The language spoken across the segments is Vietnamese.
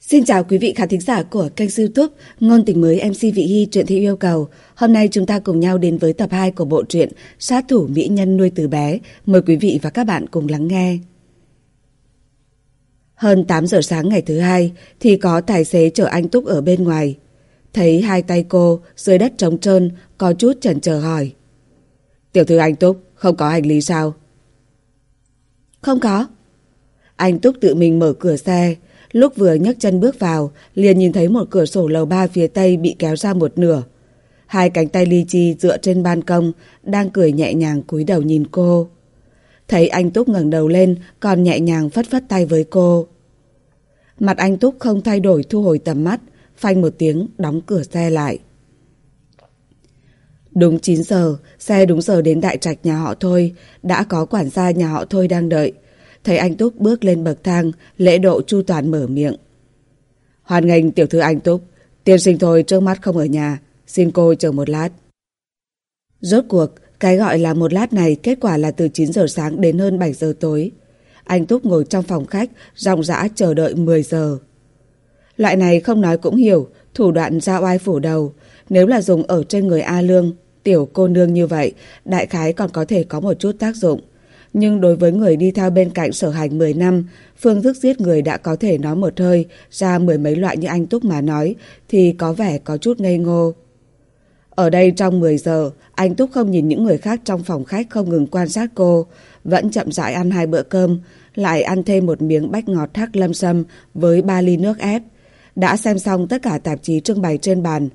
Xin chào quý vị khán thính giả của kênh youtube Ngôn tình mới MC Vị Hy truyện thị yêu cầu. Hôm nay chúng ta cùng nhau đến với tập 2 của bộ truyện Sát thủ mỹ nhân nuôi từ bé. Mời quý vị và các bạn cùng lắng nghe. Hơn 8 giờ sáng ngày thứ hai thì có tài xế chở anh Túc ở bên ngoài. Thấy hai tay cô dưới đất trống trơn có chút chần chờ hỏi. Tiểu thư anh Túc, không có hành lý sao? Không có. Anh Túc tự mình mở cửa xe Lúc vừa nhấc chân bước vào, liền nhìn thấy một cửa sổ lầu ba phía tây bị kéo ra một nửa. Hai cánh tay ly chi dựa trên ban công, đang cười nhẹ nhàng cúi đầu nhìn cô. Thấy anh Túc ngẩng đầu lên, còn nhẹ nhàng phất phất tay với cô. Mặt anh Túc không thay đổi thu hồi tầm mắt, phanh một tiếng, đóng cửa xe lại. Đúng 9 giờ, xe đúng giờ đến đại trạch nhà họ thôi, đã có quản gia nhà họ thôi đang đợi. Thấy anh Túc bước lên bậc thang, lễ độ chu toàn mở miệng. Hoàn nghênh tiểu thư anh Túc, tiên sinh thôi trước mắt không ở nhà, xin cô chờ một lát. Rốt cuộc, cái gọi là một lát này kết quả là từ 9 giờ sáng đến hơn 7 giờ tối. Anh Túc ngồi trong phòng khách, ròng rã chờ đợi 10 giờ. Loại này không nói cũng hiểu, thủ đoạn ra oai phủ đầu. Nếu là dùng ở trên người A Lương, tiểu cô nương như vậy, đại khái còn có thể có một chút tác dụng. Nhưng đối với người đi theo bên cạnh sở hành 10 năm, phương thức giết người đã có thể nói một hơi ra mười mấy loại như anh Túc mà nói thì có vẻ có chút ngây ngô. Ở đây trong 10 giờ, anh Túc không nhìn những người khác trong phòng khách không ngừng quan sát cô, vẫn chậm rãi ăn hai bữa cơm, lại ăn thêm một miếng bách ngọt thác lâm sâm với ba ly nước ép. Đã xem xong tất cả tạp chí trưng bày trên bàn.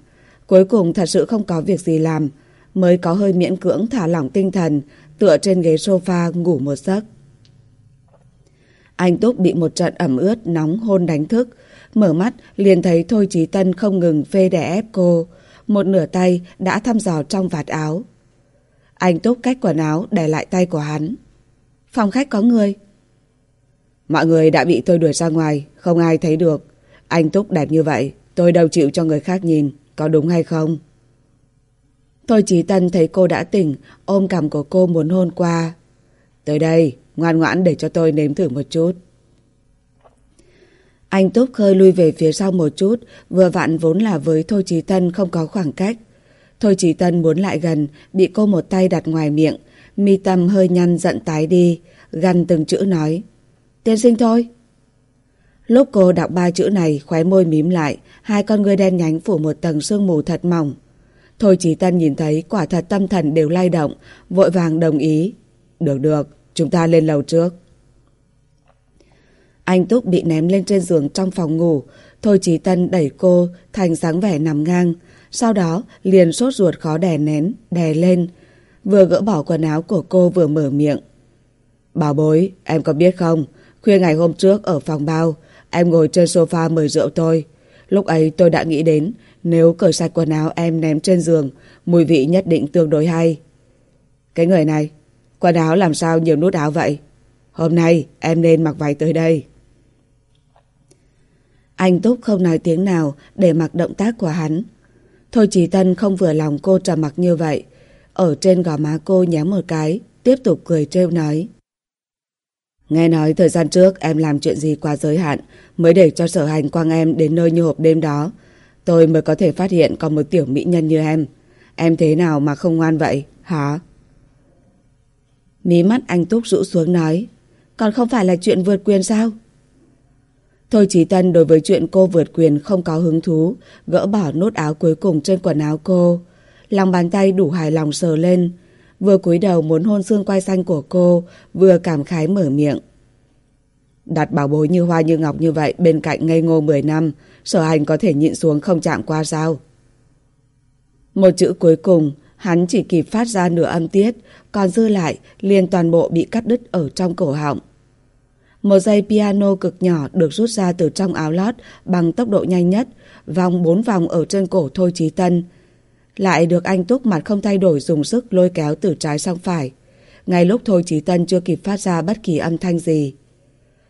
Cuối cùng thật sự không có việc gì làm, mới có hơi miễn cưỡng thả lỏng tinh thần, tựa trên ghế sofa ngủ một giấc. Anh Túc bị một trận ẩm ướt nóng hôn đánh thức, mở mắt liền thấy Thôi Chí Tân không ngừng phê đè ép cô, một nửa tay đã thăm dò trong vạt áo. Anh Túc cách quần áo để lại tay của hắn. Phòng khách có người. Mọi người đã bị tôi đuổi ra ngoài, không ai thấy được. Anh Túc đẹp như vậy, tôi đâu chịu cho người khác nhìn, có đúng hay không? Thôi Chí Tân thấy cô đã tỉnh, ôm cằm của cô muốn hôn qua. Tới đây, ngoan ngoãn để cho tôi nếm thử một chút. Anh Túc khơi lui về phía sau một chút, vừa vặn vốn là với Thôi Chí Tân không có khoảng cách. Thôi Chí Tân muốn lại gần, bị cô một tay đặt ngoài miệng, mi tâm hơi nhăn giận tái đi, gằn từng chữ nói. Tiên sinh thôi. Lúc cô đọc ba chữ này, khóe môi mím lại, hai con ngươi đen nhánh phủ một tầng sương mù thật mỏng. Thôi chỉ tân nhìn thấy quả thật tâm thần đều lay động, vội vàng đồng ý. Được được, chúng ta lên lầu trước. Anh Túc bị ném lên trên giường trong phòng ngủ, Thôi Chí Tân đẩy cô thành sáng vẻ nằm ngang, sau đó liền sốt ruột khó đè nén, đè lên, vừa gỡ bỏ quần áo của cô vừa mở miệng. Bảo bối, em có biết không, khuya ngày hôm trước ở phòng bao, em ngồi trên sofa mời rượu tôi. Lúc ấy tôi đã nghĩ đến nếu cởi sạch quần áo em ném trên giường, mùi vị nhất định tương đối hay. Cái người này, quần áo làm sao nhiều nút áo vậy? Hôm nay em nên mặc váy tới đây. Anh Túc không nói tiếng nào để mặc động tác của hắn. Thôi chỉ Tân không vừa lòng cô trầm mặc như vậy. Ở trên gò má cô nhéo một cái, tiếp tục cười trêu nói. Nghe nói thời gian trước em làm chuyện gì quá giới hạn mới để cho sở hành quang em đến nơi như hộp đêm đó. Tôi mới có thể phát hiện có một tiểu mỹ nhân như em. Em thế nào mà không ngoan vậy, hả? Mí mắt anh Túc rũ xuống nói. Còn không phải là chuyện vượt quyền sao? Thôi Chí Tân đối với chuyện cô vượt quyền không có hứng thú, gỡ bỏ nút áo cuối cùng trên quần áo cô. Lòng bàn tay đủ hài lòng sờ lên, vừa cúi đầu muốn hôn xương quai xanh của cô, vừa cảm khái mở miệng. Đặt bảo bối như hoa như ngọc như vậy bên cạnh ngây ngô 10 năm, sở hành có thể nhịn xuống không chạm qua sao? Một chữ cuối cùng, hắn chỉ kịp phát ra nửa âm tiết, còn dư lại liền toàn bộ bị cắt đứt ở trong cổ họng. Một dây piano cực nhỏ được rút ra từ trong áo lót bằng tốc độ nhanh nhất, vòng bốn vòng ở trên cổ Thôi Chí Tân. Lại được anh Túc mặt không thay đổi dùng sức lôi kéo từ trái sang phải. Ngay lúc Thôi Chí Tân chưa kịp phát ra bất kỳ âm thanh gì.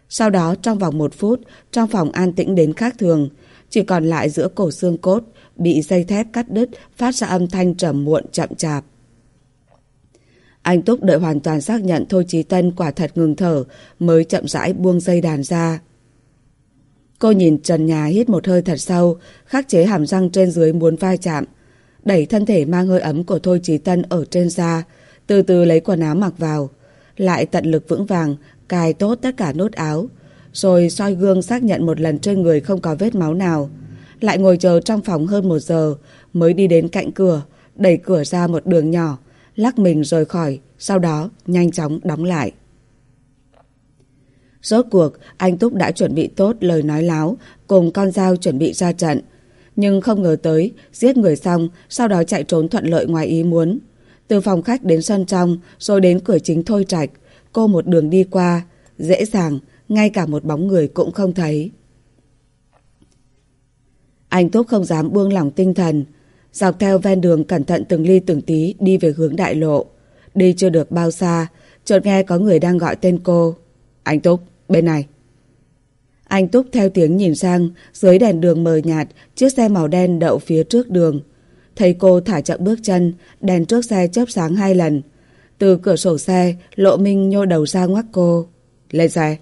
Sau đó trong vòng một phút, trong phòng an tĩnh đến khác thường, chỉ còn lại giữa cổ xương cốt, bị dây thép cắt đứt, phát ra âm thanh trầm muộn chậm chạp. Anh Túc đợi hoàn toàn xác nhận Thôi Chí Tân quả thật ngừng thở, mới chậm rãi buông dây đàn ra. Cô nhìn trần nhà hít một hơi thật sâu, khắc chế hàm răng trên dưới muốn vai chạm. Đẩy thân thể mang hơi ấm của Thôi Chí Tân ở trên da, từ từ lấy quần áo mặc vào. Lại tận lực vững vàng, cài tốt tất cả nốt áo. Rồi soi gương xác nhận một lần trên người không có vết máu nào. Lại ngồi chờ trong phòng hơn một giờ, mới đi đến cạnh cửa, đẩy cửa ra một đường nhỏ, lắc mình rời khỏi, sau đó nhanh chóng đóng lại. Rốt cuộc, anh Túc đã chuẩn bị tốt lời nói láo, cùng con dao chuẩn bị ra trận. Nhưng không ngờ tới, giết người xong, sau đó chạy trốn thuận lợi ngoài ý muốn. Từ phòng khách đến sân trong, rồi đến cửa chính thôi trạch, cô một đường đi qua, dễ dàng, ngay cả một bóng người cũng không thấy. Anh Túc không dám buông lỏng tinh thần, dọc theo ven đường cẩn thận từng ly từng tí đi về hướng đại lộ. Đi chưa được bao xa, chợt nghe có người đang gọi tên cô. Anh Túc, bên này. Anh Túc theo tiếng nhìn sang, dưới đèn đường mờ nhạt, chiếc xe màu đen đậu phía trước đường. Thấy cô thả chậm bước chân, đèn trước xe chớp sáng hai lần. Từ cửa sổ xe, Lộ Minh nhô đầu ra ngoắc cô. Lên xe.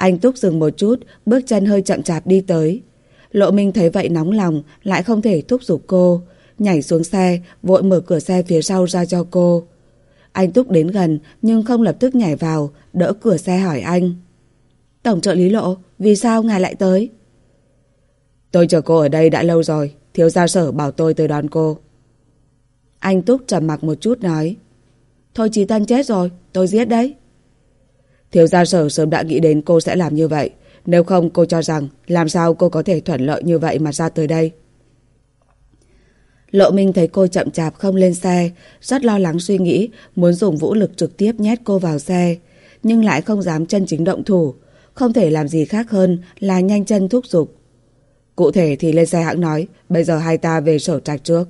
Anh Túc dừng một chút, bước chân hơi chậm chạp đi tới. Lộ Minh thấy vậy nóng lòng, lại không thể thúc giục cô. Nhảy xuống xe, vội mở cửa xe phía sau ra cho cô. Anh Túc đến gần nhưng không lập tức nhảy vào, đỡ cửa xe hỏi anh. Tổng trợ lý lộ, vì sao ngài lại tới? Tôi chờ cô ở đây đã lâu rồi, thiếu gia sở bảo tôi tới đón cô. Anh Túc trầm mặc một chút nói. Thôi Chí Tân chết rồi, tôi giết đấy. Thiếu gia sở sớm đã nghĩ đến cô sẽ làm như vậy. Nếu không cô cho rằng làm sao cô có thể thuận lợi như vậy mà ra tới đây. Lộ Minh thấy cô chậm chạp không lên xe, rất lo lắng suy nghĩ muốn dùng vũ lực trực tiếp nhét cô vào xe, nhưng lại không dám chân chính động thủ, không thể làm gì khác hơn là nhanh chân thúc giục. Cụ thể thì lên xe hãng nói, bây giờ hai ta về sở trạch trước.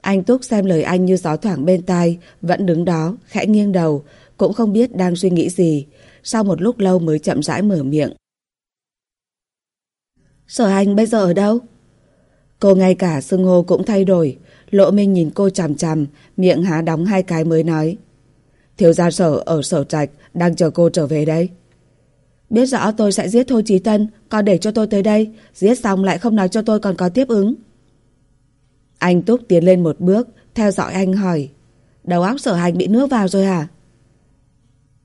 Anh Túc xem lời anh như gió thoảng bên tai, vẫn đứng đó, khẽ nghiêng đầu, cũng không biết đang suy nghĩ gì, sau một lúc lâu mới chậm rãi mở miệng. Sở hành bây giờ ở đâu? Cô ngay cả xưng hô cũng thay đổi. Lộ Minh nhìn cô chằm chằm, miệng há đóng hai cái mới nói. Thiếu gia sở ở sở trạch, đang chờ cô trở về đây. Biết rõ tôi sẽ giết Thôi Chí Tân, còn để cho tôi tới đây, giết xong lại không nói cho tôi còn có tiếp ứng. Anh Túc tiến lên một bước, theo dõi anh hỏi. Đầu óc sở hành bị nước vào rồi hả?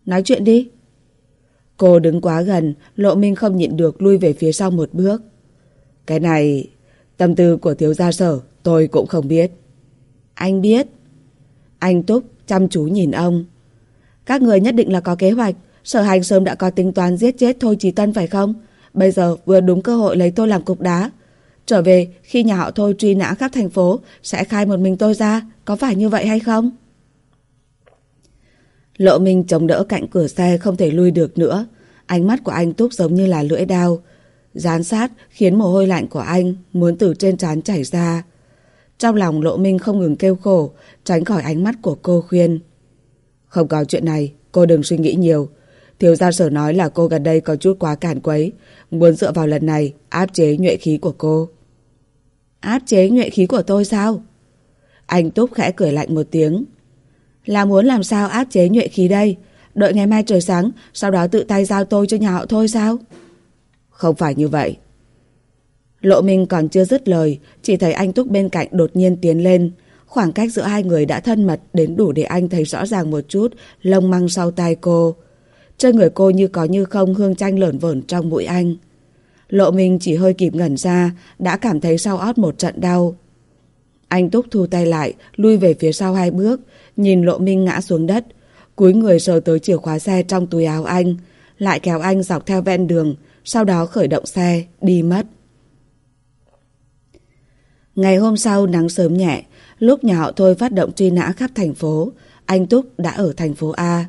Nói chuyện đi. Cô đứng quá gần, Lộ Minh không nhịn được lui về phía sau một bước. Cái này... Tâm tư của thiếu gia sở tôi cũng không biết. Anh biết. Anh Túc chăm chú nhìn ông. Các người nhất định là có kế hoạch. Sở hành sớm đã có tính toán giết chết Thôi Chí Tân phải không? Bây giờ vừa đúng cơ hội lấy tôi làm cục đá. Trở về khi nhà họ Thôi truy nã khắp thành phố sẽ khai một mình tôi ra. Có phải như vậy hay không? Lộ Minh chống đỡ cạnh cửa xe không thể lui được nữa. Ánh mắt của anh Túc giống như là lưỡi đao. Gián sát khiến mồ hôi lạnh của anh muốn từ trên trán chảy ra. Trong lòng Lộ Minh không ngừng kêu khổ, tránh khỏi ánh mắt của cô khuyên. Không có chuyện này, cô đừng suy nghĩ nhiều. Thiếu gia sở nói là cô gần đây có chút quá cản quấy, muốn dựa vào lần này áp chế nhuệ khí của cô. Áp chế nhuệ khí của tôi sao? Anh Túc khẽ cười lạnh một tiếng. Là muốn làm sao áp chế nhuệ khí đây? Đợi ngày mai trời sáng, sau đó tự tay giao tôi cho nhà họ thôi sao? Không phải như vậy. Lộ Minh còn chưa dứt lời, chỉ thấy anh Túc bên cạnh đột nhiên tiến lên. Khoảng cách giữa hai người đã thân mật đến đủ để anh thấy rõ ràng một chút lông măng sau tai cô. Trên người cô như có như không hương chanh lởn vởn trong mũi anh. Lộ Minh chỉ hơi kịp ngẩn ra, đã cảm thấy sau ót một trận đau. Anh Túc thu tay lại, lui về phía sau hai bước, nhìn Lộ Minh ngã xuống đất, cúi người sờ tới chìa khóa xe trong túi áo anh, lại kéo anh dọc theo ven đường, sau đó khởi động xe, đi mất. Ngày hôm sau nắng sớm nhẹ, lúc nhà họ Thôi phát động truy nã khắp thành phố, anh Túc đã ở thành phố A.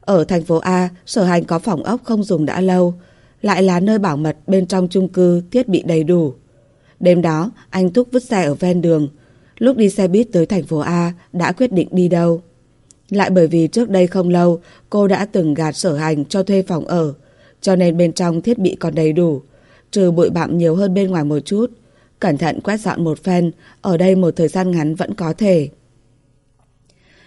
Ở thành phố A, sở hành có phòng ốc không dùng đã lâu, lại là nơi bảo mật bên trong chung cư thiết bị đầy đủ. Đêm đó, anh Túc vứt xe ở ven đường. Lúc đi xe buýt tới thành phố A, đã quyết định đi đâu. Lại bởi vì trước đây không lâu, cô đã từng gạt sở hành cho thuê phòng ở, cho nên bên trong thiết bị còn đầy đủ, trừ bụi bặm nhiều hơn bên ngoài một chút. Cẩn thận quét dọn một phen, ở đây một thời gian ngắn vẫn có thể.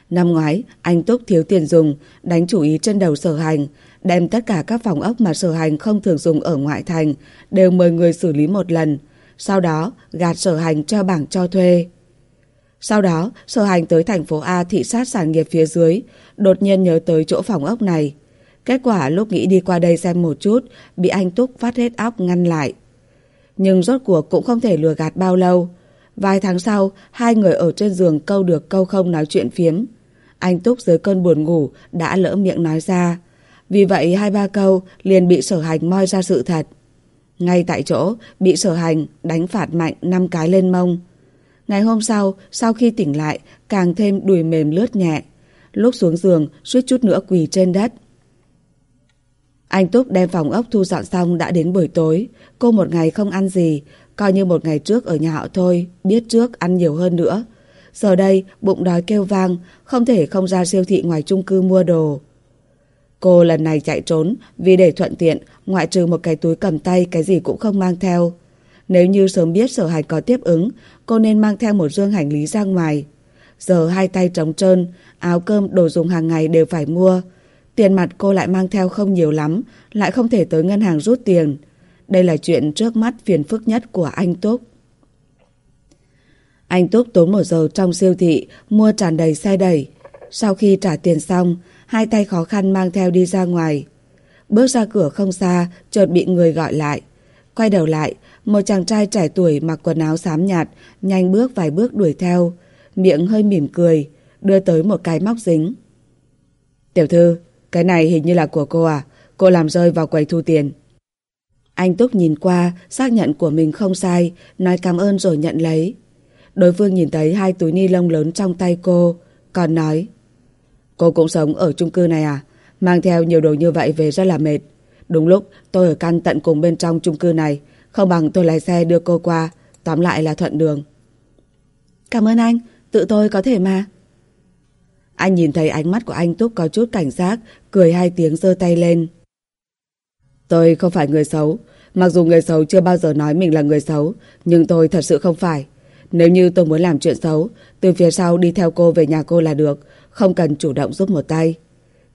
Năm ngoái, anh Túc thiếu tiền dùng, đánh chủ ý trên đầu sở hành, đem tất cả các phòng ốc mà sở hành không thường dùng ở ngoại thành đều mời người xử lý một lần, sau đó gạt sở hành cho bảng cho thuê. Sau đó, sở hành tới thành phố A thị sát sản nghiệp phía dưới, đột nhiên nhớ tới chỗ phòng ốc này. Kết quả lúc nghĩ đi qua đây xem một chút, bị anh Túc phát hết óc ngăn lại. Nhưng rốt cuộc cũng không thể lừa gạt bao lâu. Vài tháng sau, hai người ở trên giường câu được câu không nói chuyện phiếm. Anh Túc dưới cơn buồn ngủ đã lỡ miệng nói ra. Vì vậy hai ba câu liền bị sở hành moi ra sự thật. Ngay tại chỗ, bị sở hành đánh phạt mạnh năm cái lên mông. Ngày hôm sau, sau khi tỉnh lại, càng thêm đùi mềm lướt nhẹ. Lúc xuống giường, suýt chút nữa quỳ trên đất. Anh Túc đem phòng ốc thu dọn xong đã đến buổi tối. Cô một ngày không ăn gì, coi như một ngày trước ở nhà họ thôi, biết trước ăn nhiều hơn nữa. Giờ đây, bụng đói kêu vang, không thể không ra siêu thị ngoài chung cư mua đồ. Cô lần này chạy trốn vì để thuận tiện, ngoại trừ một cái túi cầm tay cái gì cũng không mang theo. Nếu như sớm biết sở hạch có tiếp ứng, cô nên mang theo một dương hành lý ra ngoài. Giờ hai tay trống trơn, áo cơm, đồ dùng hàng ngày đều phải mua. Tiền mặt cô lại mang theo không nhiều lắm, lại không thể tới ngân hàng rút tiền. Đây là chuyện trước mắt phiền phức nhất của anh Túc. Anh Túc tốn một giờ trong siêu thị, mua tràn đầy xe đẩy. Sau khi trả tiền xong, hai tay khó khăn mang theo đi ra ngoài. Bước ra cửa không xa, chợt bị người gọi lại. Quay đầu lại, một chàng trai trẻ tuổi mặc quần áo xám nhạt, nhanh bước vài bước đuổi theo, miệng hơi mỉm cười, đưa tới một cái móc dính. Tiểu thư, cái này hình như là của cô à? Cô làm rơi vào quầy thu tiền. Anh Túc nhìn qua, xác nhận của mình không sai, nói cảm ơn rồi nhận lấy. Đối phương nhìn thấy hai túi ni lông lớn trong tay cô, còn nói Cô cũng sống ở chung cư này à? Mang theo nhiều đồ như vậy về rất là mệt. Đúng lúc tôi ở căn tận cùng bên trong chung cư này, không bằng tôi lái xe đưa cô qua, tóm lại là thuận đường. Cảm ơn anh, tự tôi có thể mà. Anh nhìn thấy ánh mắt của anh Túc có chút cảnh giác, cười hai tiếng giơ tay lên. Tôi không phải người xấu, mặc dù người xấu chưa bao giờ nói mình là người xấu, nhưng tôi thật sự không phải. Nếu như tôi muốn làm chuyện xấu, từ phía sau đi theo cô về nhà cô là được, không cần chủ động giúp một tay.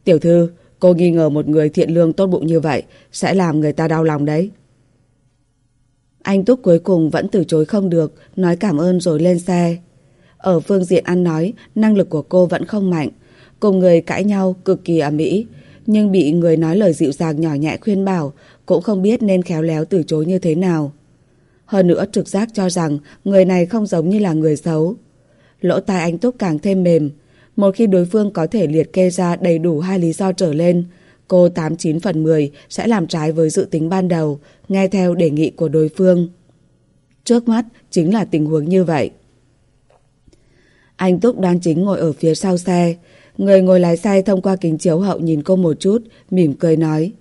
Tiểu thư, cô nghi ngờ một người thiện lương tốt bụng như vậy sẽ làm người ta đau lòng đấy. Anh Túc cuối cùng vẫn từ chối không được, nói cảm ơn rồi lên xe. Ở phương diện ăn nói, năng lực của cô vẫn không mạnh. Cùng người cãi nhau cực kỳ ở Mỹ, nhưng bị người nói lời dịu dàng nhỏ nhẹ khuyên bảo, cũng không biết nên khéo léo từ chối như thế nào. Hơn nữa trực giác cho rằng người này không giống như là người xấu. Lỗ tai anh Túc càng thêm mềm. Một khi đối phương có thể liệt kê ra đầy đủ hai lý do trở lên, cô 89 phần 10 sẽ làm trái với dự tính ban đầu, nghe theo đề nghị của đối phương. Trước mắt chính là tình huống như vậy. Anh Túc đoan chính ngồi ở phía sau xe. Người ngồi lái xe thông qua kính chiếu hậu nhìn cô một chút, mỉm cười nói.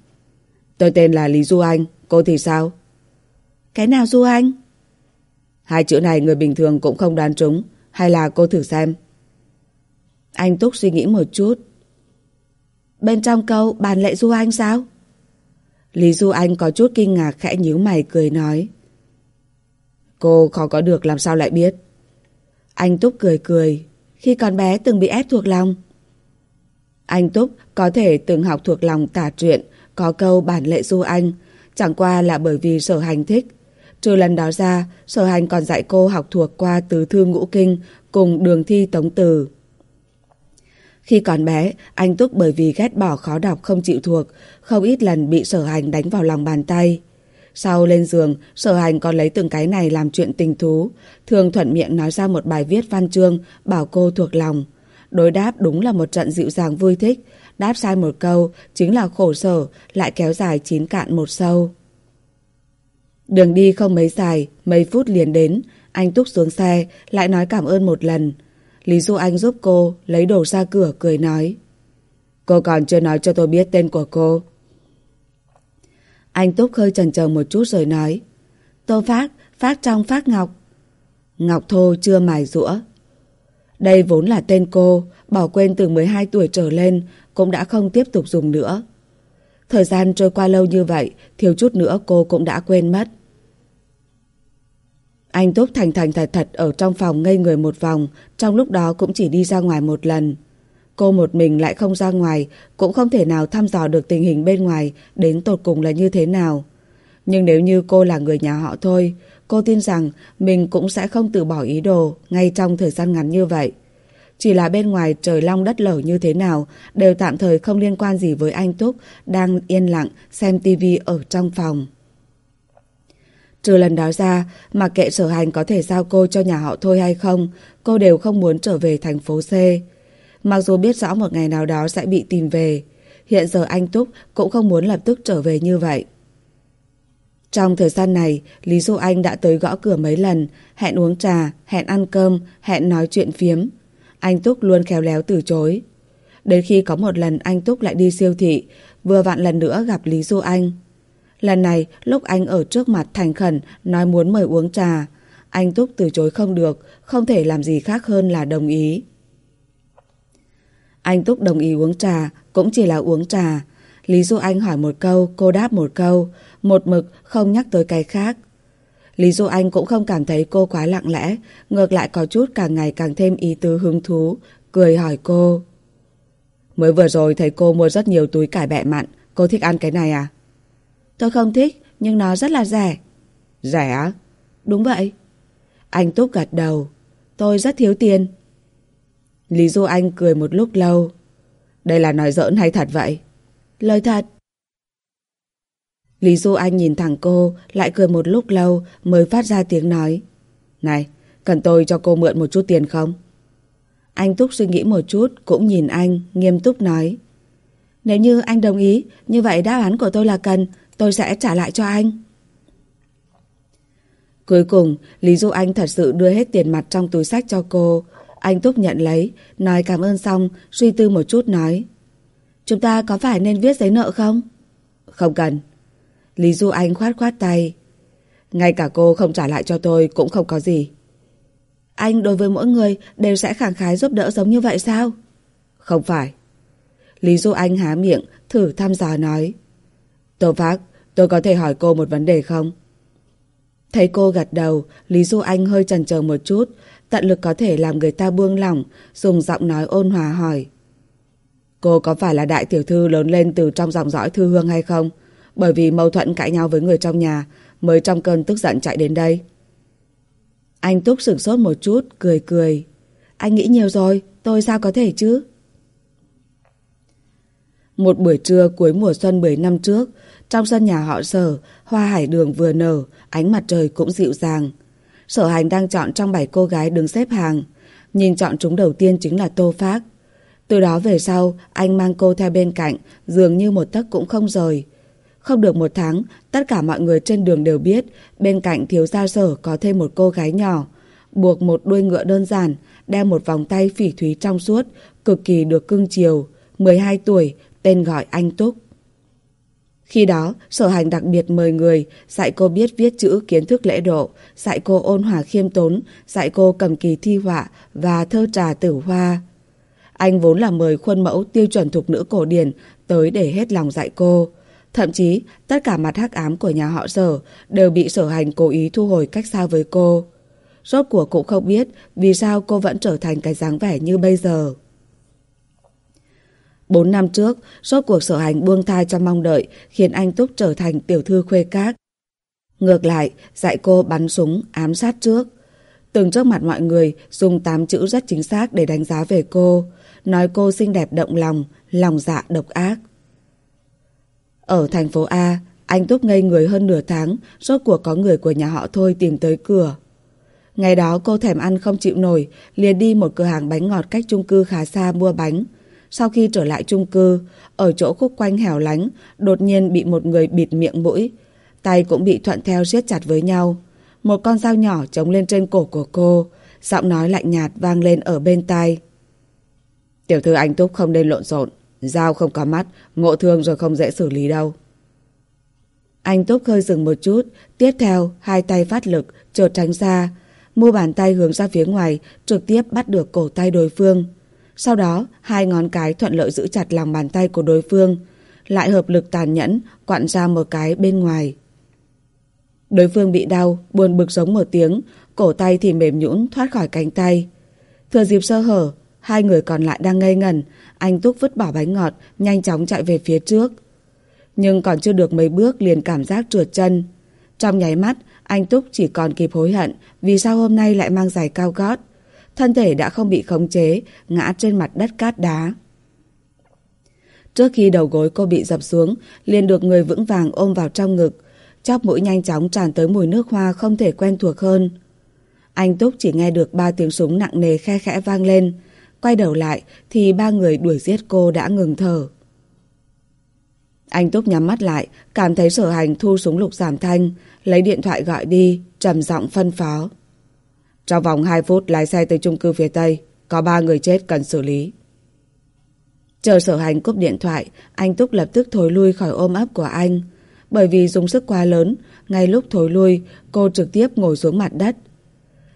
Tôi tên là Lý Du Anh, cô thì sao? Cái nào Du Anh? Hai chữ này người bình thường cũng không đoán trúng, hay là cô thử xem? Anh Túc suy nghĩ một chút. Bên trong câu bàn lệ Du Anh sao? Lý Du Anh có chút kinh ngạc khẽ nhíu mày cười nói. Cô khó có được làm sao lại biết? Anh Túc cười cười. Khi còn bé từng bị ép thuộc lòng. Anh Túc có thể từng học thuộc lòng tả truyện, có câu bản lệ Du Anh, chẳng qua là bởi vì sở hành thích. Trừ lần đó ra, sở hành còn dạy cô học thuộc qua tứ thư ngũ kinh cùng đường thi tống từ. Khi còn bé, anh Túc bởi vì ghét bỏ khó đọc không chịu thuộc, không ít lần bị sở hành đánh vào lòng bàn tay. Sau lên giường, sở hành còn lấy từng cái này làm chuyện tình thú, thường thuận miệng nói ra một bài viết văn chương, bảo cô thuộc lòng. Đối đáp đúng là một trận dịu dàng vui thích, đáp sai một câu, chính là khổ sở, lại kéo dài chín cạn một sâu. Đường đi không mấy dài, mấy phút liền đến, anh túc xuống xe, lại nói cảm ơn một lần. Lý Du Anh giúp cô, lấy đồ ra cửa, cười nói. Cô còn chưa nói cho tôi biết tên của cô. Anh Túc hơi chần chờ một chút rồi nói. Tô Phát, Phát trong Phát Ngọc. Ngọc Thô chưa mài rũa. Đây vốn là tên cô, bỏ quên từ 12 tuổi trở lên, cũng đã không tiếp tục dùng nữa. Thời gian trôi qua lâu như vậy, thiếu chút nữa cô cũng đã quên mất. Anh Túc thành thành thật thật ở trong phòng ngây người một vòng, trong lúc đó cũng chỉ đi ra ngoài một lần. Cô một mình lại không ra ngoài, cũng không thể nào thăm dò được tình hình bên ngoài đến tột cùng là như thế nào. Nhưng nếu như cô là người nhà họ thôi, cô tin rằng mình cũng sẽ không từ bỏ ý đồ ngay trong thời gian ngắn như vậy. Chỉ là bên ngoài trời long đất lở như thế nào đều tạm thời không liên quan gì với anh Túc đang yên lặng xem tivi ở trong phòng. Trừ lần đó ra, mặc kệ sở hành có thể giao cô cho nhà họ thôi hay không, cô đều không muốn trở về thành phố C. Mặc dù biết rõ một ngày nào đó sẽ bị tìm về, hiện giờ anh Túc cũng không muốn lập tức trở về như vậy. Trong thời gian này, Lý Du Anh đã tới gõ cửa mấy lần, hẹn uống trà, hẹn ăn cơm, hẹn nói chuyện phiếm. Anh Túc luôn khéo léo từ chối. Đến khi có một lần anh Túc lại đi siêu thị, vừa vặn lần nữa gặp Lý Du Anh. Lần này, lúc anh ở trước mặt thành khẩn nói muốn mời uống trà, anh Túc từ chối không được, không thể làm gì khác hơn là đồng ý. Anh Túc đồng ý uống trà, cũng chỉ là uống trà. Lý Du Anh hỏi một câu, cô đáp một câu, một mực không nhắc tới cái khác. Lý Du Anh cũng không cảm thấy cô quá lặng lẽ, ngược lại có chút càng ngày càng thêm ý tứ hứng thú, cười hỏi cô. Mới vừa rồi thấy cô mua rất nhiều túi cải bẹ mặn, cô thích ăn cái này à? Tôi không thích, nhưng nó rất là rẻ. Rẻ á? Đúng vậy. Anh Túc gật đầu. Tôi rất thiếu tiền. Lý Du Anh cười một lúc lâu. Đây là nói giỡn hay thật vậy? Lời thật. Lý Du Anh nhìn thẳng cô, lại cười một lúc lâu mới phát ra tiếng nói. Này, cần tôi cho cô mượn một chút tiền không? Anh Túc suy nghĩ một chút, cũng nhìn anh, nghiêm túc nói. Nếu như anh đồng ý, như vậy đáp án của tôi là cần, tôi sẽ trả lại cho anh. Cuối cùng, Lý Du Anh thật sự đưa hết tiền mặt trong túi sách cho cô. Anh Túc nhận lấy, nói cảm ơn xong, suy tư một chút nói. Chúng ta có phải nên viết giấy nợ không? Không cần. Lý Du Anh khoát khoát tay. Ngay cả cô không trả lại cho tôi cũng không có gì. Anh đối với mỗi người đều sẽ khẳng khái giúp đỡ giống như vậy sao? Không phải. Lý Du Anh há miệng, thử thăm dò nói. Tô Phác, tôi có thể hỏi cô một vấn đề không? Thấy cô gật đầu, Lý Du Anh hơi chần chờ một chút, tận lực có thể làm người ta buông lỏng, dùng giọng nói ôn hòa hỏi. Cô có phải là đại tiểu thư lớn lên từ trong dòng dõi thư hương hay không? Bởi vì mâu thuẫn cãi nhau với người trong nhà, mới trong cơn tức giận chạy đến đây. Anh Túc sửng sốt một chút, cười cười. Anh nghĩ nhiều rồi, tôi sao có thể chứ? Một buổi trưa cuối mùa xuân 10 năm trước, trong sân nhà họ sở, hoa hải đường vừa nở, ánh mặt trời cũng dịu dàng. Sở hành đang chọn trong bảy cô gái đứng xếp hàng. Nhìn chọn chúng đầu tiên chính là Tô Phác. Từ đó về sau, anh mang cô theo bên cạnh, dường như một tấc cũng không rời. Không được một tháng, tất cả mọi người trên đường đều biết bên cạnh thiếu gia sở có thêm một cô gái nhỏ. Buộc một đuôi ngựa đơn giản, đeo một vòng tay phỉ thúy trong suốt, cực kỳ được cưng chiều. 12 tuổi, tên gọi anh Túc. Khi đó, sở hành đặc biệt mời người, dạy cô biết viết chữ kiến thức lễ độ, dạy cô ôn hòa khiêm tốn, dạy cô cầm kỳ thi họa và thơ trà tử hoa. Anh vốn là mời khuôn mẫu tiêu chuẩn thục nữ cổ điển tới để hết lòng dạy cô. Thậm chí, tất cả mặt hắc ám của nhà họ sở đều bị sở hành cố ý thu hồi cách xa với cô. Rốt cuộc cũng không biết vì sao cô vẫn trở thành cái dáng vẻ như bây giờ. Bốn năm trước, rốt cuộc sở hành buông thai cho mong đợi khiến anh Túc trở thành tiểu thư khuê các. Ngược lại, dạy cô bắn súng, ám sát trước. Từng trước mặt mọi người dùng tám chữ rất chính xác để đánh giá về cô, nói cô xinh đẹp động lòng, lòng dạ độc ác. Ở thành phố A, anh Túc ngây người hơn nửa tháng, rốt cuộc có người của nhà họ Thôi tìm tới cửa. Ngày đó cô thèm ăn không chịu nổi, liền đi một cửa hàng bánh ngọt cách chung cư khá xa mua bánh. Sau khi trở lại chung cư, ở chỗ khúc quanh hẻo lánh, đột nhiên bị một người bịt miệng mũi. Tay cũng bị thuận theo siết chặt với nhau. Một con dao nhỏ chống lên trên cổ của cô, giọng nói lạnh nhạt vang lên ở bên tai. Tiểu thư anh Túc không nên lộn xộn, dao không có mắt, ngộ thương rồi không dễ xử lý đâu. Anh Túc hơi dừng một chút, tiếp theo hai tay phát lực, trượt tránh ra, mua bàn tay hướng ra phía ngoài, trực tiếp bắt được cổ tay đối phương. Sau đó, hai ngón cái thuận lợi giữ chặt lòng bàn tay của đối phương, lại hợp lực tàn nhẫn, quặn ra một cái bên ngoài. Đối phương bị đau, buồn bực giống một tiếng, cổ tay thì mềm nhũn thoát khỏi cánh tay. Thừa dịp sơ hở, hai người còn lại đang ngây ngẩn, anh Túc vứt bỏ bánh ngọt, nhanh chóng chạy về phía trước. Nhưng còn chưa được mấy bước liền cảm giác trượt chân. Trong nháy mắt, anh Túc chỉ còn kịp hối hận vì sao hôm nay lại mang giày cao gót. Thân thể đã không bị khống chế, ngã trên mặt đất cát đá. Trước khi đầu gối cô bị dập xuống, liền được người vững vàng ôm vào trong ngực. Chóp mũi nhanh chóng tràn tới mùi nước hoa không thể quen thuộc hơn. Anh Túc chỉ nghe được ba tiếng súng nặng nề khe khẽ vang lên. Quay đầu lại thì ba người đuổi giết cô đã ngừng thở. Anh Túc nhắm mắt lại, cảm thấy sở hành thu súng lục giảm thanh, lấy điện thoại gọi đi, trầm giọng phân phó. Trong vòng 2 phút lái xe tới chung cư phía Tây, có 3 người chết cần xử lý. Chờ sở hành cúp điện thoại, anh Túc lập tức thối lui khỏi ôm ấp của anh. Bởi vì dùng sức quá lớn, ngay lúc thối lui, cô trực tiếp ngồi xuống mặt đất.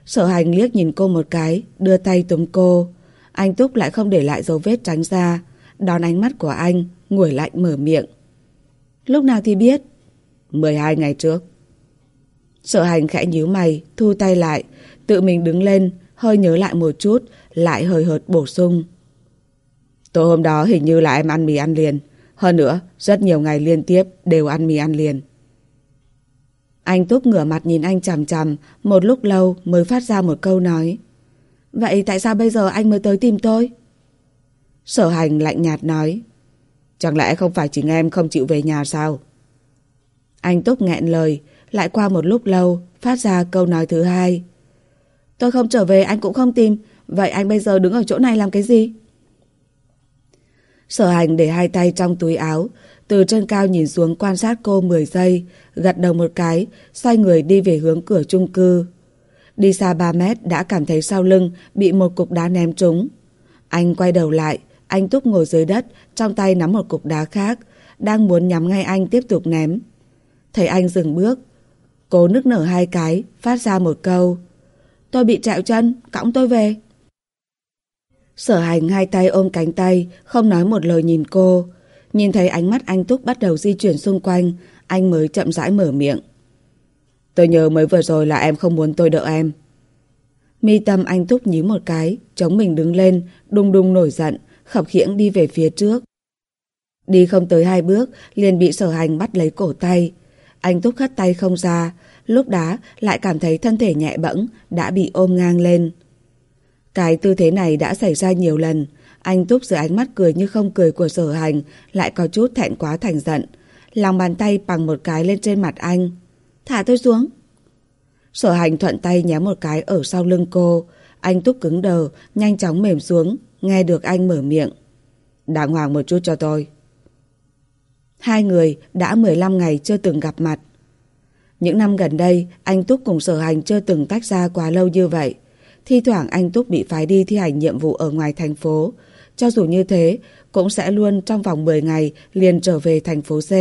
Sở hành liếc nhìn cô một cái, đưa tay túm cô. Anh Túc lại không để lại dấu vết tránh ra. Đón ánh mắt của anh, nguổi lạnh mở miệng. Lúc nào thì biết? 12 ngày trước. Sở hành khẽ nhíu mày, thu tay lại, tự mình đứng lên, hơi nhớ lại một chút, lại hơi hợt bổ sung. Tối hôm đó hình như là em ăn mì ăn liền. Hơn nữa, rất nhiều ngày liên tiếp đều ăn mì ăn liền. Anh Túc ngửa mặt nhìn anh chằm chằm, một lúc lâu mới phát ra một câu nói. Vậy tại sao bây giờ anh mới tới tìm tôi? Sở hành lạnh nhạt nói. Chẳng lẽ không phải chính em không chịu về nhà sao? Anh Túc nghẹn lời, lại qua một lúc lâu, phát ra câu nói thứ hai. Tôi không trở về anh cũng không tìm, vậy anh bây giờ đứng ở chỗ này làm cái gì? Sở hành để hai tay trong túi áo, từ trên cao nhìn xuống quan sát cô 10 giây, gật đầu một cái, xoay người đi về hướng cửa chung cư. Đi xa 3 mét đã cảm thấy sau lưng bị một cục đá ném trúng. Anh quay đầu lại, anh Túc ngồi dưới đất, trong tay nắm một cục đá khác, đang muốn nhắm ngay anh tiếp tục ném. Thấy anh dừng bước, cố nức nở hai cái, phát ra một câu. Tôi bị trẹo chân, cõng tôi về. Sở hành hai tay ôm cánh tay, không nói một lời nhìn cô. Nhìn thấy ánh mắt anh Túc bắt đầu di chuyển xung quanh, anh mới chậm rãi mở miệng. Tôi nhớ mới vừa rồi là em không muốn tôi đợi em. Mi tâm anh Túc nhí một cái, chống mình đứng lên, đung đung nổi giận, khập khiễng đi về phía trước. Đi không tới hai bước, liền bị sở hành bắt lấy cổ tay. Anh Túc hất tay không ra, lúc đó lại cảm thấy thân thể nhẹ bẫng, đã bị ôm ngang lên. Cái tư thế này đã xảy ra nhiều lần. Anh Túc dưới ánh mắt cười như không cười của sở hành, lại có chút thẹn quá thành giận. Lòng bàn tay bằng một cái lên trên mặt anh. Thả tôi xuống. Sở hành thuận tay nhéo một cái ở sau lưng cô. Anh Túc cứng đờ, nhanh chóng mềm xuống, nghe được anh mở miệng. Đàng hoàng một chút cho tôi. Hai người đã 15 ngày chưa từng gặp mặt. Những năm gần đây, anh Túc cùng sở hành chưa từng tách ra quá lâu như vậy. Thi thoảng anh Túc bị phái đi thi hành nhiệm vụ ở ngoài thành phố. Cho dù như thế, cũng sẽ luôn trong vòng 10 ngày liền trở về thành phố C.